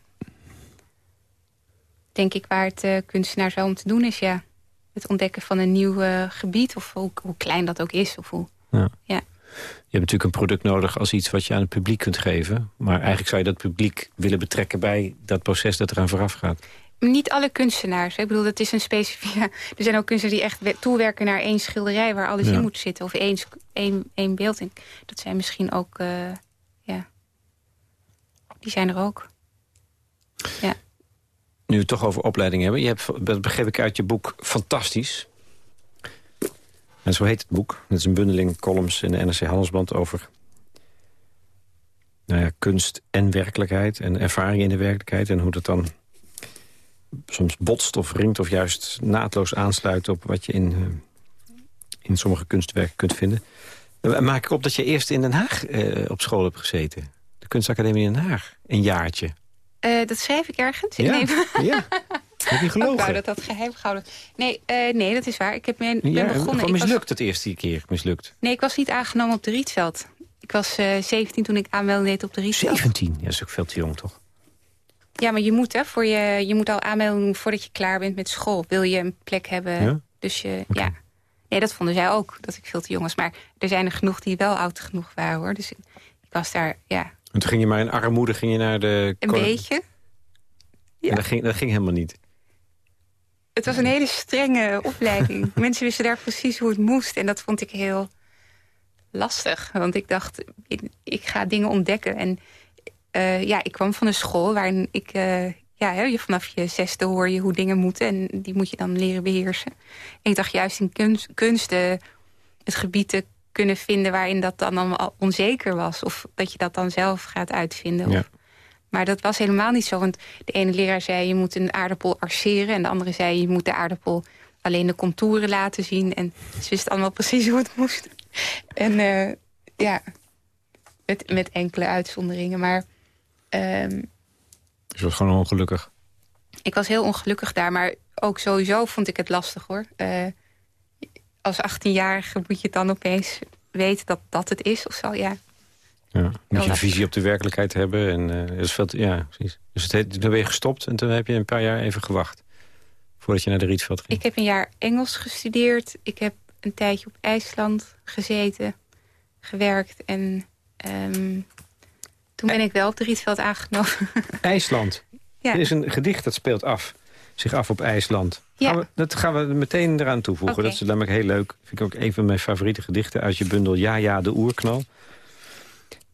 denk ik waar het eh, kunstenaar zo om te doen is, ja. Het ontdekken van een nieuw eh, gebied, of hoe, hoe klein dat ook is. Of hoe,
Ja.
ja.
Je hebt natuurlijk een product nodig als iets wat je aan het publiek kunt geven. Maar eigenlijk zou je dat publiek willen betrekken bij dat proces dat eraan vooraf gaat.
Niet alle kunstenaars. Ik bedoel, dat is een specifiek... ja, er zijn ook kunstenaars die echt we- toewerken naar één schilderij... waar alles
Ja.
in moet zitten. Of één, één, één beeld in. Dat zijn misschien ook... eh, ja, die zijn er ook. Ja.
Nu we het toch over opleiding hebben. Je hebt, dat begreep ik uit je boek, fantastisch. En zo heet het boek. Het is een bundeling columns in de NRC Handelsblad over nou ja, kunst en werkelijkheid. En ervaring in de werkelijkheid. En hoe dat dan soms botst of ringt of juist naadloos aansluit... op wat je in, eh, in sommige kunstwerken kunt vinden. Dan maak ik op dat je eerst in Den Haag eh, op school hebt gezeten. De kunstacademie in Den Haag. Een jaartje.
Eh, dat schrijf ik ergens.
Ja,
Nee,
ja. Heb je
ik
gelogen?
wou dat dat geheim gehouden. Nee, eh, nee, dat is waar. Ik heb ben, ben
Ja,
begonnen.
gewoon
Ik was-
mislukt het eerste keer, mislukt.
nee, ik was niet aangenomen op de Rietveld. Ik was eh 17 toen ik aanmelding deed op de Rietveld.
17? Ja, dat is ook veel te jong, toch?
Ja, maar je moet, hè, voor je, je moet al aanmelden doen voordat je klaar bent met school. Wil je een plek hebben.
Ja?
Dus je, ja. Nee, dat vonden zij ook, dat ik veel te jong was. Maar er zijn er genoeg die wel oud genoeg waren, hoor. Dus ik, ik was daar, ja,
En toen ging je maar in armoede ging je naar de...
een beetje.
En dat ging, dat ging helemaal niet.
Het was een hele strenge opleiding. Mensen wisten daar precies hoe het moest. En dat vond ik heel lastig. Want ik dacht, ik, ik ga dingen ontdekken. En eh, ja, ik kwam van een school waarin ik... eh, ja, hè, je, vanaf je zesde hoor je hoe dingen moeten. En die moet je dan leren beheersen. En ik dacht juist in kunst, kunst eh, het gebied te kunnen vinden... waarin dat dan allemaal onzeker was. Of dat je dat dan zelf gaat uitvinden.
Ja.
Of, maar dat was helemaal niet zo. Want de ene leraar zei je moet een aardappel arceren. En de andere zei je moet de aardappel alleen de contouren laten zien. En ze wisten allemaal precies hoe het moest. En eh, ja, met, met enkele uitzonderingen. Maar ehm,
Dus je was gewoon ongelukkig.
ik was heel ongelukkig daar. Maar ook sowieso vond ik het lastig hoor. Eh, als 18-jarige moet je dan opeens weten dat dat het is of zo. Ja,
Ja. Moet je een visie op de werkelijkheid hebben. En, eh, dat is veel te- ja, precies. Dus het heet, toen ben je gestopt en toen heb je een paar jaar even gewacht. Voordat je naar de Rietveld ging.
Ik heb een jaar Engels gestudeerd. Ik heb een tijdje op IJsland gezeten, gewerkt. En ehm, toen ben ik wel op de Rietveld aangenomen.
IJsland.
Ja.
Er is een gedicht dat speelt af zich af op IJsland.
Ja.
Gaan we, dat gaan we meteen eraan toevoegen. Dat is namelijk heel leuk. Vind ik ook een van mijn favoriete gedichten uit je bundel Ja, ja, de oerknal.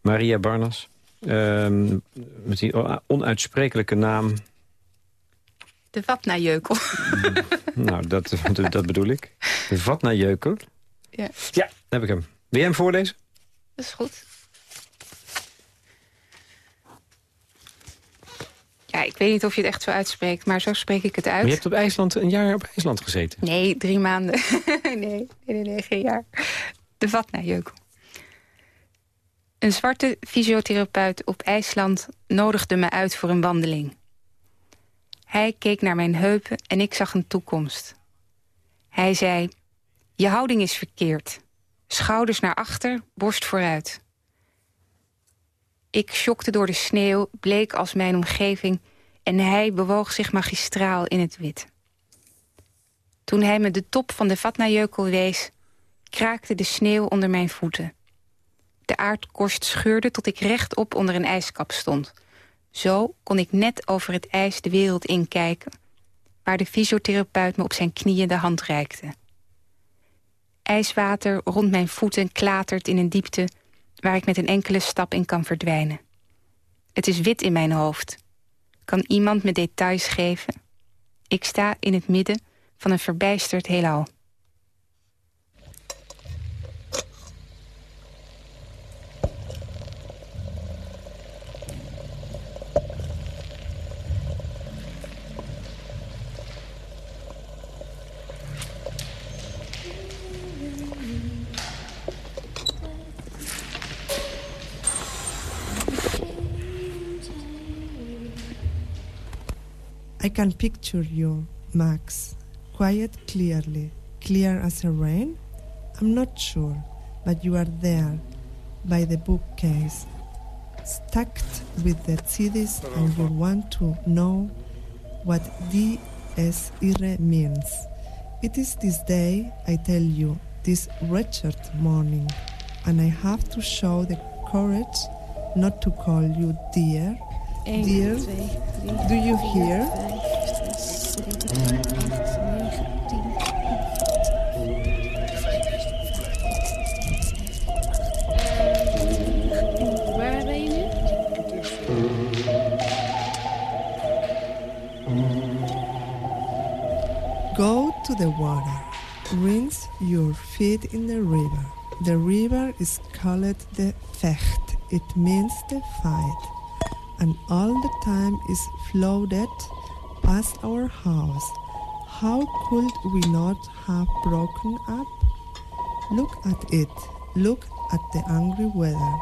Maria Barnas. Ehm, met die onuitsprekelijke naam.
De Vatna-jeukel.
nou, dat, dat bedoel ik. De Vatna-jeukel.
Ja.
ja, heb ik hem. Wil jij hem voorlezen?
Dat is goed. Ja, ik weet niet of je het echt zo uitspreekt, maar zo spreek ik het uit.
Maar je hebt op IJsland een jaar op IJsland gezeten.
Nee, drie maanden. nee, nee, nee, nee, geen jaar. De Vatna-jeukel. Een zwarte fysiotherapeut op IJsland nodigde me uit voor een wandeling. Hij keek naar mijn heupen en ik zag een toekomst. Hij zei, je houding is verkeerd. Schouders naar achter, borst vooruit. Ik sjokte door de sneeuw, bleek als mijn omgeving... en hij bewoog zich magistraal in het wit. Toen hij me de top van de Vatna-jeukel wees... kraakte de sneeuw onder mijn voeten. De aardkorst scheurde tot ik rechtop onder een ijskap stond. Zo kon ik net over het ijs de wereld inkijken... waar de fysiotherapeut me op zijn knieën de hand reikte. IJswater rond mijn voeten klatert in een diepte... waar ik met een enkele stap in kan verdwijnen. Het is wit in mijn hoofd. Kan iemand me details geven? Ik sta in het midden van een verbijsterd heelal.
Can picture you, Max, quiet clearly, clear as a rain. I'm not sure, but you are there, by the bookcase, stacked with the CDs, and you want to know what DS Ire means. It is this day, I tell you, this wretched morning, and I have to show the courage not to call you dear. dear, do you hear? Go to the water. Rinse your feet in the river. The river is called the Fecht. It means the fight. And all the time is floated past our house. How could we not have broken up? Look at it. Look at the angry weather.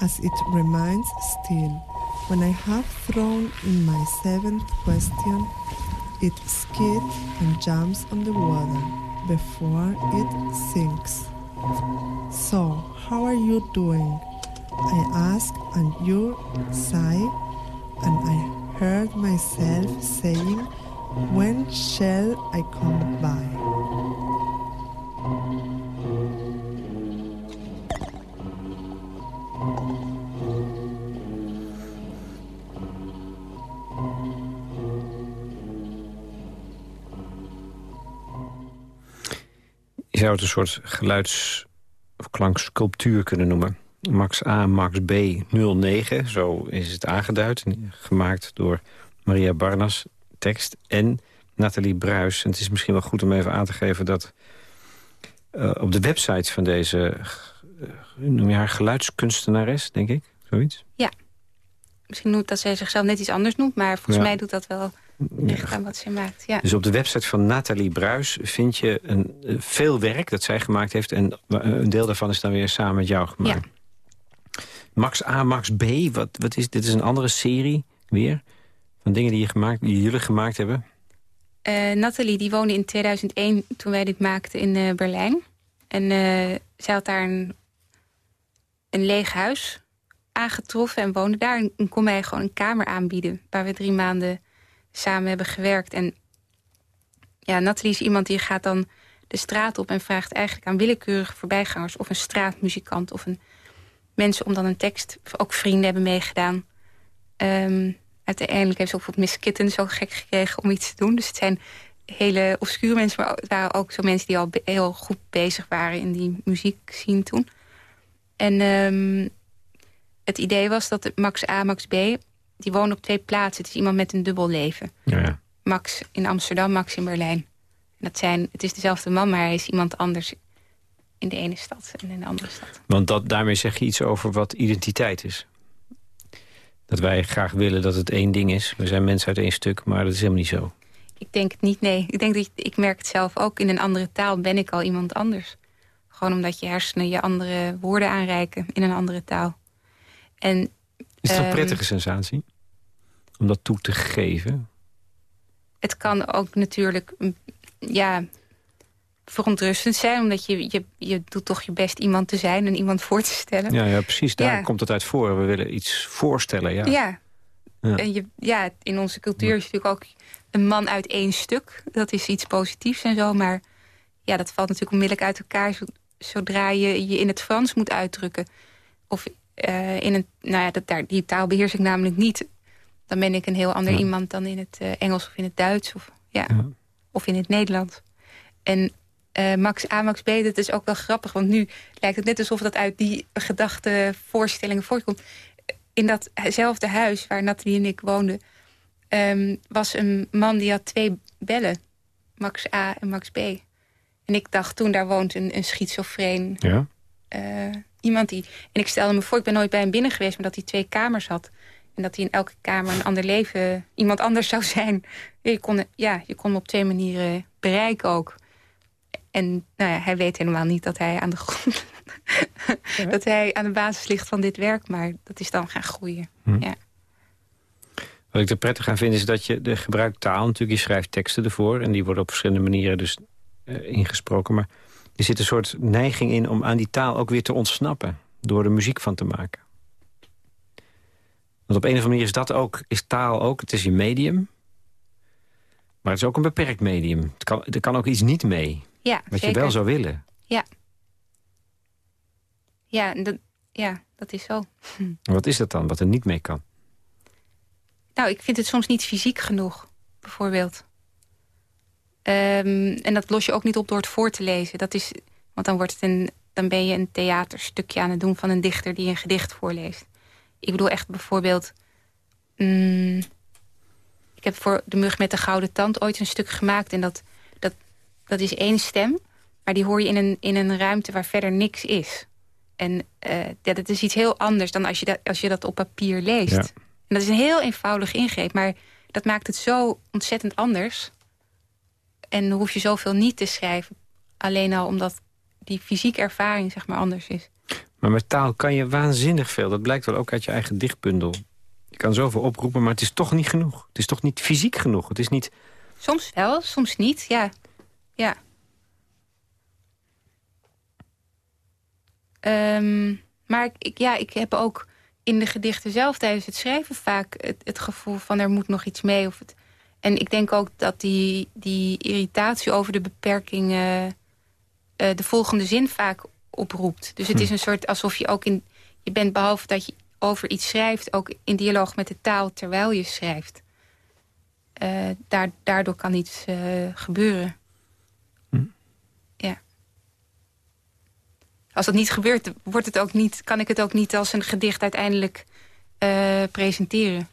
As it remains still. When I have thrown in my seventh question, it skids and jumps on the water before it sinks. So, how are you doing? I ask, and you sigh, and I heard myself saying, When shall I come by?
Je zou het een soort geluids- of klanksculptuur kunnen noemen. Max A, Max B 09, zo is het aangeduid. Gemaakt door Maria Barnas, tekst, en Nathalie Bruis. En het is misschien wel goed om even aan te geven dat... eh, op de website van deze, eh, noem je haar, geluidskunstenares, denk ik, zoiets.
Ja. Misschien noemt dat zij zichzelf net iets anders noemt... maar volgens
Ja.
mij doet dat wel echt aan wat zij maakt. Ja.
Dus op de website van Nathalie Bruis vind je een, eh, veel werk dat zij gemaakt heeft. En een deel daarvan is dan weer samen met jou gemaakt. Max A, Max B, wat, wat is, dit is een andere serie weer. Van dingen die, je gemaakt, die jullie gemaakt hebben.
Eh, Nathalie die woonde in 2001 toen wij dit maakten in eh, Berlijn. En eh, zij had daar een, een leeg huis aangetroffen en woonde daar. En kon mij gewoon een kamer aanbieden waar we drie maanden samen hebben gewerkt. En ja, Nathalie is iemand die gaat dan de straat op en vraagt eigenlijk aan willekeurige voorbijgangers... of een straatmuzikant of een mensen om dan een tekst... ook vrienden hebben meegedaan... ehm, uiteindelijk heeft ze ook bijvoorbeeld Miss Kitten zo gek gekregen om iets te doen. Dus het zijn hele obscure mensen, maar het waren ook zo mensen die al heel goed bezig waren in die muziek zien toen. En um, het idee was dat Max A, Max B, die wonen op twee plaatsen. Het is iemand met een dubbel leven.
Ja, ja.
Max in Amsterdam, Max in Berlijn. En dat zijn, het is dezelfde man, maar hij is iemand anders in de ene stad en in de andere stad.
Want dat, daarmee zeg je iets over wat identiteit is. Dat wij graag willen dat het één ding is. We zijn mensen uit één stuk, maar dat is helemaal niet zo.
Ik denk het niet, nee. Ik denk dat ik, ik merk het zelf ook. In een andere taal ben ik al iemand anders. Gewoon omdat je hersenen je andere woorden aanreiken in een andere taal. En,
is het een ehm, prettige sensatie? Om dat toe te geven?
Het kan ook natuurlijk ja, verontrustend zijn. Omdat je, je, je doet toch je best iemand te zijn en iemand voor te stellen.
Ja, ja precies. Daar komt het uit voor. We willen iets voorstellen, ja.
Ja. ja. En je, ja, in onze cultuur is natuurlijk ook een man uit één stuk. Dat is iets positiefs en zo. Maar ja, dat valt natuurlijk onmiddellijk uit elkaar... zodra je je in het Frans moet uitdrukken. Of uh, in een... Nou ja, dat, daar, die taal beheers ik namelijk niet. Dan ben ik een heel ander iemand dan in het uh, Engels of in het Duits. Of, ja. of in het Nederlands. En uh, Max A, Max B, dat is ook wel grappig. Want nu lijkt het net alsof dat uit die gedachte voorstellingen voortkomt. In datzelfde huis waar Nathalie en ik woonden... Um, was een man die had twee bellen. Max A en Max B. En ik dacht toen, daar woont een, een schizofreen.
Ja?
Uh, iemand die... En ik stelde me voor, ik ben nooit bij hem binnen geweest... maar dat hij twee kamers had. En dat hij in elke kamer een ander leven... iemand anders zou zijn. Je kon, ja, je kon hem op twee manieren bereiken ook. En nou ja, hij weet helemaal niet dat hij aan de grond... dat hij aan de basis ligt van dit werk. Maar dat is dan gaan groeien. Hm. Ja.
Wat ik er prettig aan vind is dat je de gebruikt taal... natuurlijk, je schrijft teksten ervoor... en die worden op verschillende manieren dus uh, ingesproken. Maar er zit een soort neiging in om aan die taal ook weer te ontsnappen... door er muziek van te maken. Want op een of andere manier is dat ook, is taal ook, het is je medium... maar het is ook een beperkt medium. Het kan, er kan ook iets niet mee,
ja,
wat je wel zou willen.
Ja. Ja, dat, ja, dat is zo.
Wat is dat dan, wat er niet mee kan?
Nou, ik vind het soms niet fysiek genoeg, bijvoorbeeld. Um, en dat los je ook niet op door het voor te lezen. Dat is, want dan, wordt het een, dan ben je een theaterstukje aan het doen van een dichter die een gedicht voorleest. Ik bedoel echt bijvoorbeeld... Mm, ik heb voor De Mug met de Gouden Tand ooit een stuk gemaakt. En dat, dat, is één stem. Maar die hoor je in een, in een ruimte waar verder niks is. En uh, ja, dat is iets heel anders dan als je dat, als je dat op papier leest. Ja. En dat is een heel eenvoudig ingreep. Maar dat maakt het zo ontzettend anders. En dan hoef je zoveel niet te schrijven. Alleen al omdat die fysieke ervaring zeg maar anders is.
Maar met taal kan je waanzinnig veel. Dat blijkt wel ook uit je eigen dichtbundel. Je kan zoveel oproepen, maar het is toch niet genoeg. Het is toch niet fysiek genoeg. Het is niet...
Soms wel, soms niet, ja. Ja. Um, maar ik, ja, ik heb ook in de gedichten zelf tijdens het schrijven vaak het, het gevoel van er moet nog iets mee. Of het, en ik denk ook dat die, die irritatie over de beperkingen uh, de volgende zin vaak oproept. Dus het hm. is een soort alsof je ook in... Je bent behalve dat je over iets schrijft... ook in dialoog met de taal terwijl je schrijft. Uh, daar, daardoor kan iets uh, gebeuren. Hm. Ja. Als dat niet gebeurt, wordt het ook niet, kan ik het ook niet als een gedicht uiteindelijk presenteren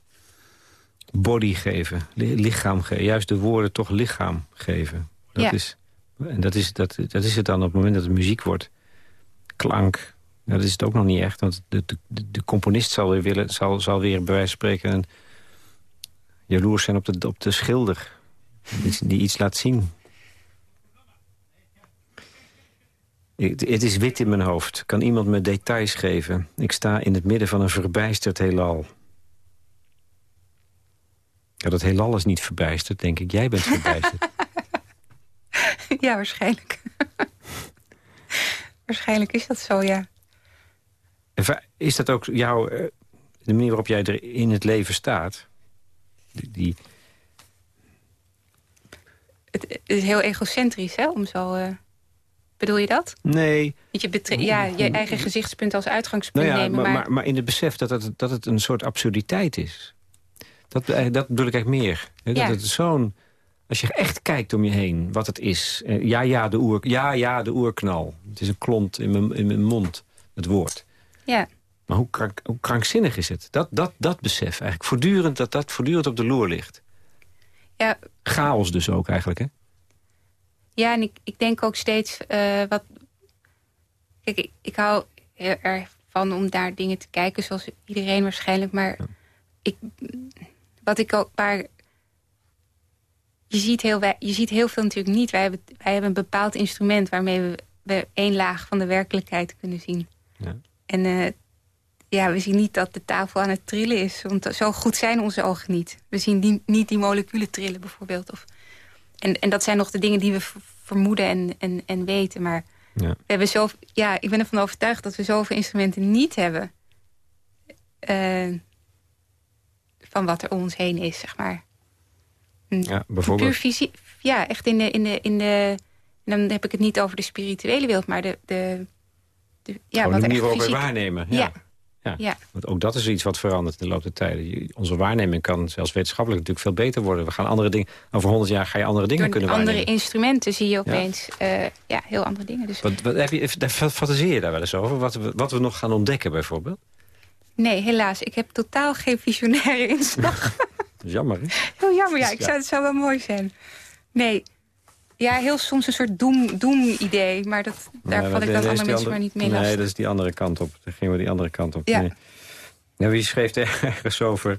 body geven, lichaam geven. Juist de woorden toch lichaam geven. Dat
ja.
is, en dat is, dat, dat is het dan op het moment dat het muziek wordt. Klank, dat is het ook nog niet echt. Want de, de, de componist zal weer, willen, zal, zal weer bij wijze van spreken... Een, jaloers zijn op de, op de schilder. Die, iets laat zien. Het is wit in mijn hoofd. Kan iemand me details geven? Ik sta in het midden van een verbijsterd heelal. Ja, dat heelal is niet verbijsterd, denk ik. Jij bent verbijsterd.
ja, waarschijnlijk. waarschijnlijk is dat zo, ja.
Is dat ook jouw... Eh, de manier waarop jij er in het leven staat? Die...
Het is heel egocentrisch, hè, om zo... Uh... Bedoel je dat?
Nee.
Je ja, je eigen gezichtspunt als uitgangspunt
nou ja,
nemen.
Maar, maar, maar, in het besef dat het, dat het een soort absurditeit is Dat, eh, dat bedoel ik eigenlijk meer. Hè,
Ja.
Dat het zo'n... Als je echt kijkt om je heen, wat het is. Eh, Ja, ja, de, oer, ja, ja, de oerknal. Het is een klont in mijn, in mijn mond, het woord.
Ja,
Maar hoe, krank, hoe krankzinnig is het? Dat, dat, dat besef eigenlijk. Voortdurend, dat dat voortdurend op de loer ligt.
ja,
Chaos dus ook eigenlijk, hè?
Ja en ik, ik denk ook steeds eh, wat... Kijk, ik, ik hou heel erg van om naar dingen te kijken, zoals iedereen waarschijnlijk. Maar ik, wat ik ook... Waar, je, ziet heel, je ziet heel veel natuurlijk niet. Wij hebben, wij hebben een bepaald instrument waarmee we, we één laag van de werkelijkheid kunnen zien.
Ja.
En eh, ja, we zien niet dat de tafel aan het trillen is. Want zo goed zijn onze ogen niet. We zien die, niet die moleculen trillen bijvoorbeeld. Of, en, en dat zijn nog de dingen die we vermoeden en, en, en weten. Maar
Ja.
we hebben zo, ja, ik ben ervan overtuigd dat we zoveel instrumenten niet hebben. eh, van wat er om ons heen is, zeg maar.
Ja, bijvoorbeeld.
Puur fysiek. Ja, echt in de, in de, in de... En dan heb ik het niet over de spirituele wereld, maar de... de, de ja,
Gewoon
wat echt fysiek...
waarnemen. Ja.
Ja.
Ja.
Ja.
Want ook dat is iets wat verandert in de loop der tijden. Onze waarneming kan zelfs wetenschappelijk natuurlijk veel beter worden. We gaan andere dingen. Over honderd jaar ga je andere dingen
Door
kunnen
andere
waarnemen.
instrumenten zie je opeens ja. ja, heel andere dingen. Dus
Wat, wat, heb je, fantaseer je daar wel eens over? Wat we, wat we nog gaan ontdekken bijvoorbeeld?
nee, helaas. Ik heb totaal geen visionaire inslag.
Jammer, hè?
heel jammer, ja. Ik
Ja.
zou, het zou wel mooi zijn. Nee. Ja, heel soms een soort doem- doem-idee. maar dat, daar val ik dan andere mensen maar niet mee
Nee,
lastig.
dat is die andere kant op. Dan gingen we die andere kant op.
Ja.
Nee. Nou, wie schreef er ergens over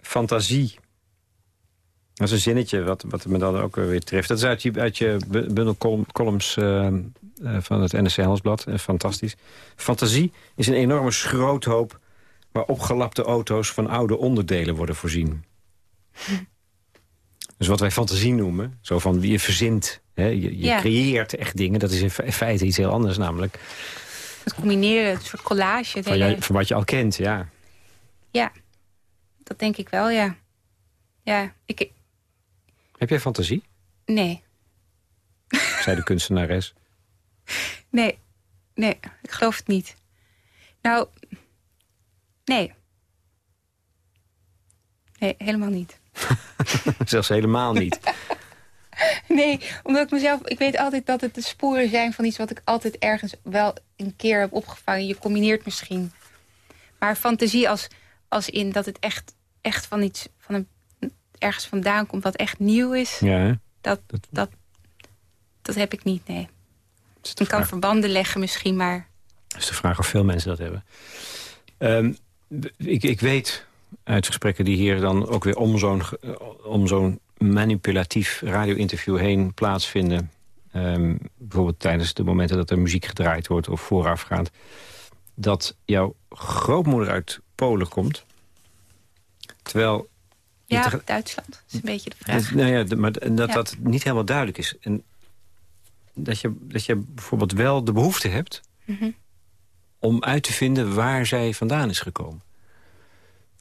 fantasie? Dat is een zinnetje wat, wat me dan ook weer treft. Dat is uit je, uit je bu- bundel col- columns eh, eh, van het NRC Handelsblad. Eh, fantastisch. Fantasie is een enorme schroothoop... waar opgelapte auto's van oude onderdelen worden voorzien. Dus wat wij fantasie noemen, zo van wie je verzint... Hè, je, je
Ja.
creëert echt dingen, dat is in fe- in feite iets heel anders namelijk.
Het combineren, een soort collage. Het
Van, jij- van wat je al kent, ja.
Ja, dat denk ik wel, ja. Ja, ik...
Heb jij fantasie?
Nee.
Zei de kunstenares.
Nee, nee, ik geloof het niet. Nou, nee. Nee, helemaal niet.
Zelfs helemaal niet.
Nee, omdat ik mezelf... Ik weet altijd dat het de sporen zijn van iets wat ik altijd ergens wel een keer heb opgevangen. Je combineert misschien. Maar fantasie als, als in dat het echt, echt van iets... Van een, ergens vandaan komt wat echt nieuw is.
Ja, hè?
Dat, dat, dat heb ik niet, nee. Ik kan verbanden leggen misschien, maar...
Dat is de vraag of veel mensen dat hebben. Ehm, ik, ik weet uit gesprekken die hier dan ook weer om zo'n ge- om zo'n manipulatief radio-interview heen plaatsvinden. Ehm, bijvoorbeeld tijdens de momenten dat er muziek gedraaid wordt of voorafgaand. Dat jouw grootmoeder uit Polen komt. Terwijl
Ja, Duitsland. Dat is een beetje de vraag.
nou ja, maar dat
Ja.
dat niet helemaal duidelijk is. En dat je, dat je bijvoorbeeld wel de behoefte hebt...
Mhm.
om uit te vinden waar zij vandaan is gekomen.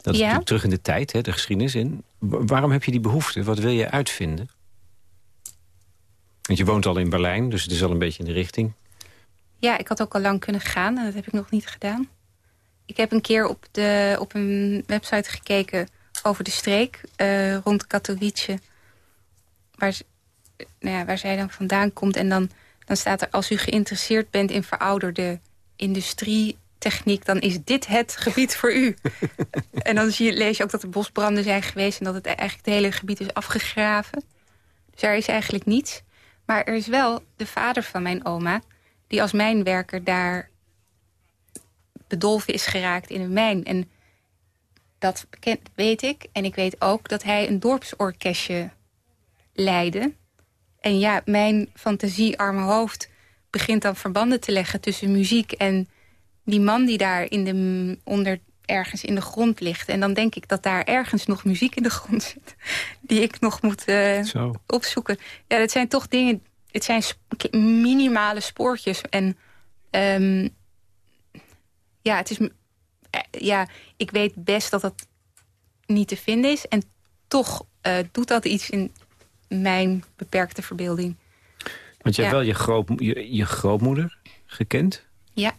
Dat is
Ja.
natuurlijk terug in de tijd, hè, de geschiedenis in. Wa- waarom heb je die behoefte? Wat wil je uitvinden? Want je woont al in Berlijn, dus het is al een beetje in de richting.
Ja, ik had ook al lang kunnen gaan en dat heb ik nog niet gedaan. Ik heb een keer op, de, op een website gekeken over de streek eh, rond Katowice. Waar, nou ja, waar zij dan vandaan komt. En dan, dan staat er, als u geïnteresseerd bent in verouderde industrietechniek... dan is dit het gebied voor u. en dan zie je, lees je ook dat er bosbranden zijn geweest... en dat het eigenlijk het hele gebied is afgegraven. Dus er is eigenlijk niets. Maar er is wel de vader van mijn oma... die als mijnwerker daar bedolven is geraakt in een mijn. En dat weet ik. En ik weet ook dat hij een dorpsorkestje leidde. En ja, mijn fantasiearme hoofd begint dan verbanden te leggen tussen muziek en die man die daar in de, onder ergens in de grond ligt. En dan denk ik dat daar ergens nog muziek in de grond zit. Die ik nog moet eh,
Zo.
opzoeken. Ja, dat zijn toch dingen... Het zijn sp- minimale spoortjes. En ehm, ja, het is... eh, Ja, ik weet best dat dat niet te vinden is. En toch eh, doet dat iets in mijn beperkte verbeelding.
Want je hebt wel je, groot, je, je grootmoeder gekend.
Ja,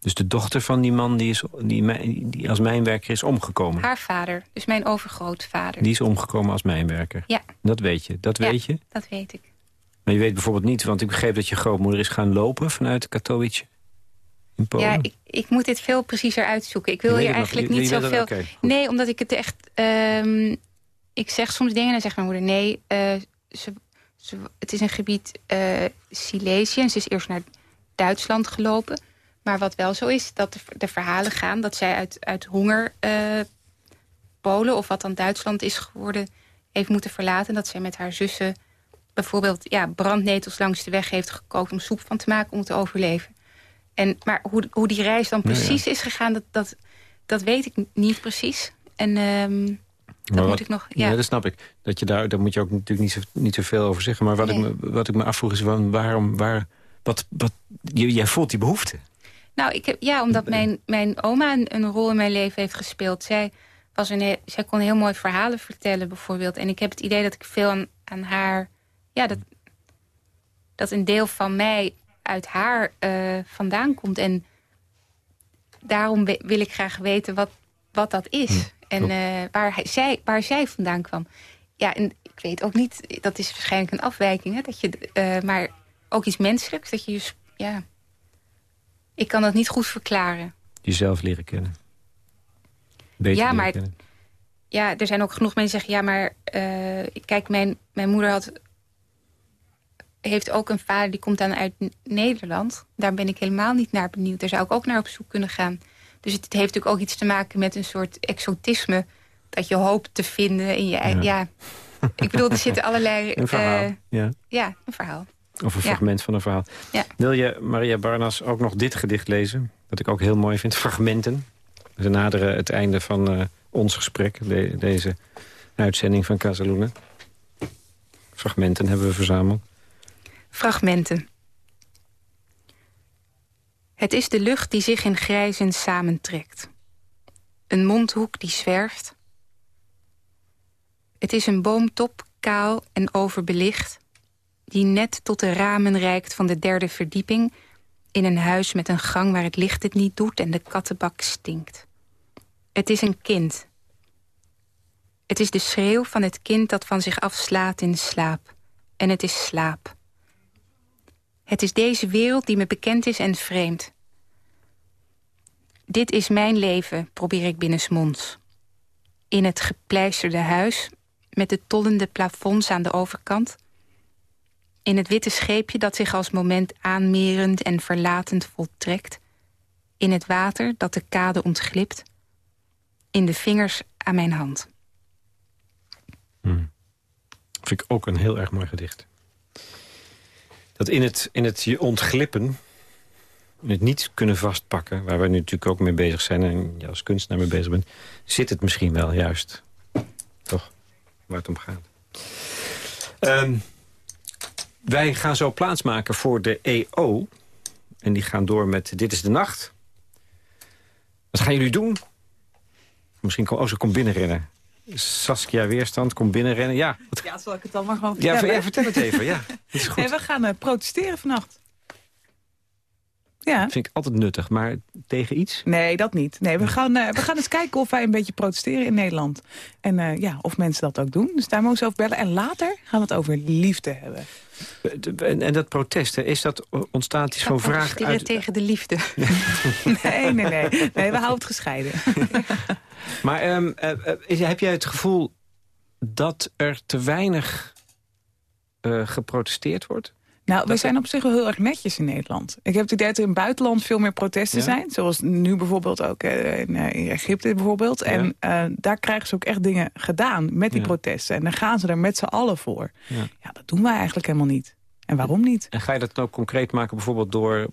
Dus de dochter van die man die, is, die, als mijnwerker is omgekomen.
Haar vader, dus mijn overgrootvader.
Die is omgekomen als mijnwerker.
Ja.
Dat weet je. Dat
Ja.
weet je.
Dat weet ik.
Maar je weet bijvoorbeeld niet, want ik begreep dat je grootmoeder is gaan lopen vanuit Katowice. In Polen.
Ja, ik, ik moet dit veel preciezer uitzoeken. Ik wil hier eigenlijk
je-
niet zoveel... nee, omdat ik het echt... ehm, ik zeg soms dingen en dan zegt mijn moeder... nee, eh, ze, ze, het is een gebied eh Silesië. En ze is eerst naar Duitsland gelopen. Maar wat wel zo is, dat de, de verhalen gaan... dat zij uit, uit honger eh, Polen, of wat dan Duitsland is geworden... heeft moeten verlaten. Dat zij met haar zussen bijvoorbeeld ja, brandnetels langs de weg heeft gekookt... om soep van te maken om te overleven. En, maar hoe, hoe die reis dan
Ja, ja.
precies is gegaan, dat, dat, dat weet ik niet precies. En ehm, dat moet ik nog... Ja.
Ja, dat snap ik. Dat je daar, daar moet je ook natuurlijk niet, zo, niet zoveel over zeggen. Maar wat,
Nee.
ik, me, wat ik me afvroeg is, waarom, waar, wat, wat, jij voelt die behoefte.
Nou, ik heb, ja, omdat mijn, mijn oma een, een rol in mijn leven heeft gespeeld. Zij, was een, zij kon heel mooi verhalen vertellen, bijvoorbeeld. En ik heb het idee dat ik veel aan, aan haar... Ja, dat, dat een deel van mij uit haar eh, vandaan komt. En daarom wil ik graag weten wat, wat dat is. en eh, waar, hij, zij, waar zij vandaan kwam. Ja, en ik weet ook niet... Dat is waarschijnlijk een afwijking, hè, dat je, eh, maar ook iets menselijks. Dat je je... Ja, ik kan dat niet goed verklaren.
Jezelf leren kennen. Beter
Ja,
leren
maar-
kennen.
Ja, er zijn ook genoeg mensen die zeggen... ja, maar eh, kijk, mijn, mijn moeder had, heeft ook een vader... die komt dan uit Nederland. Daar ben ik helemaal niet naar benieuwd. Daar zou ik ook naar op zoek kunnen gaan. Dus het, het heeft natuurlijk ook iets te maken met een soort exotisme... dat je hoopt te vinden in je eigen... Ja. ik bedoel, er zitten allerlei...
Een verhaal.
eh,
ja.
ja, een verhaal.
Of een
ja.
fragment van een verhaal.
Ja.
Wil je, Maria Barnas, ook nog dit gedicht lezen? Wat ik ook heel mooi vind. Fragmenten. We naderen het einde van eh, ons gesprek. de- deze uitzending van Casaluna. Fragmenten hebben we verzameld.
Fragmenten. Het is de lucht die zich in grijzen samentrekt. Een mondhoek die zwerft. Het is een boomtop, kaal en overbelicht... die net tot de ramen reikt van de derde verdieping... in een huis met een gang waar het licht het niet doet... en de kattenbak stinkt. Het is een kind. Het is de schreeuw van het kind dat van zich afslaat in slaap. En het is slaap. Het is deze wereld die me bekend is en vreemd. Dit is mijn leven, probeer ik binnensmonds. In het gepleisterde huis, met de tollende plafonds aan de overkant. In het witte scheepje dat zich als moment aanmerend en verlatend voltrekt. In het water dat de kade ontglipt. In de vingers aan mijn hand.
Vind ik ook een heel erg mooi gedicht. Dat in het, in het je ontglippen, het niet kunnen vastpakken... waar we nu natuurlijk ook mee bezig zijn en als kunstenaar mee bezig bent... zit het misschien wel juist. Toch? Waar het om gaat. Ehm, wij gaan zo plaatsmaken voor de EO. En die gaan door met Dit is de Nacht. Wat gaan jullie doen? Misschien kom, oh, ze komt binnenrennen. Saskia Weerstand komt binnenrennen. Ja,
Ja, zal ik het dan maar gewoon vertellen?
ver- ja, vertel het even. Ja, is goed.
Nee, we gaan eh, protesteren vannacht. Ja.
Dat vind ik altijd nuttig, maar tegen iets?
Nee, dat niet. Nee, we gaan, eh, we gaan eens kijken of wij een beetje protesteren in Nederland. En eh, ja, of mensen dat ook doen. Dus daar mogen ze over bellen. En later gaan we het over liefde hebben.
En, en dat protest, hè, is dat ontstaat iets van vraag
Protesteren
uit...
tegen de liefde.
Nee, nee, nee. Nee, we houden het gescheiden.
Maar ehm, eh, eh, is- heb jij het gevoel dat er te weinig eh, geprotesteerd wordt?
Nou, we zijn op zich wel heel erg netjes in Nederland. Ik heb het idee dat er in het buitenland veel meer protesten
Ja?
zijn. Zoals nu bijvoorbeeld ook eh, in, eh, in Egypte bijvoorbeeld. En eh, daar krijgen ze ook echt dingen gedaan met die
Ja.
protesten. En dan gaan ze er met z'n allen voor.
Ja.
Dat doen wij eigenlijk helemaal niet. En waarom niet?
En ga je dat nou concreet maken bijvoorbeeld door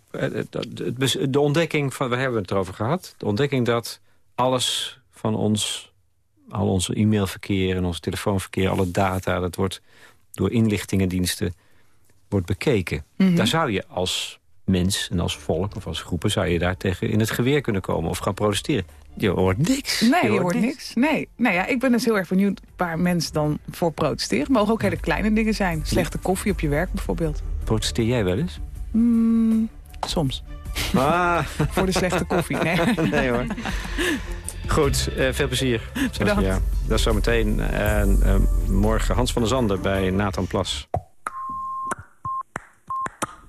de ontdekking van... Waar hebben we het erover gehad? De ontdekking dat alles van ons... al onze e-mailverkeer en ons telefoonverkeer, alle data... dat wordt door inlichtingendiensten wordt bekeken.
Mhm.
Daar zou je als mens en als volk of als groepen... zou je daar tegen in het geweer kunnen komen of gaan protesteren. Je hoort niks.
Nee, je, hoort niks. Nee. Nou ja, ik ben dus heel erg benieuwd waar mensen dan voor protesteren. Mogen ook hele kleine dingen zijn. Slechte koffie op je werk bijvoorbeeld.
Protesteer jij wel eens?
Mm, soms.
Ah.
Voor de slechte koffie. Nee,
nee hoor. Goed, uh, veel plezier.
Bedankt.
Ja, dat is zometeen. En uh, morgen Hans van der Zanden bij Nathan Plas.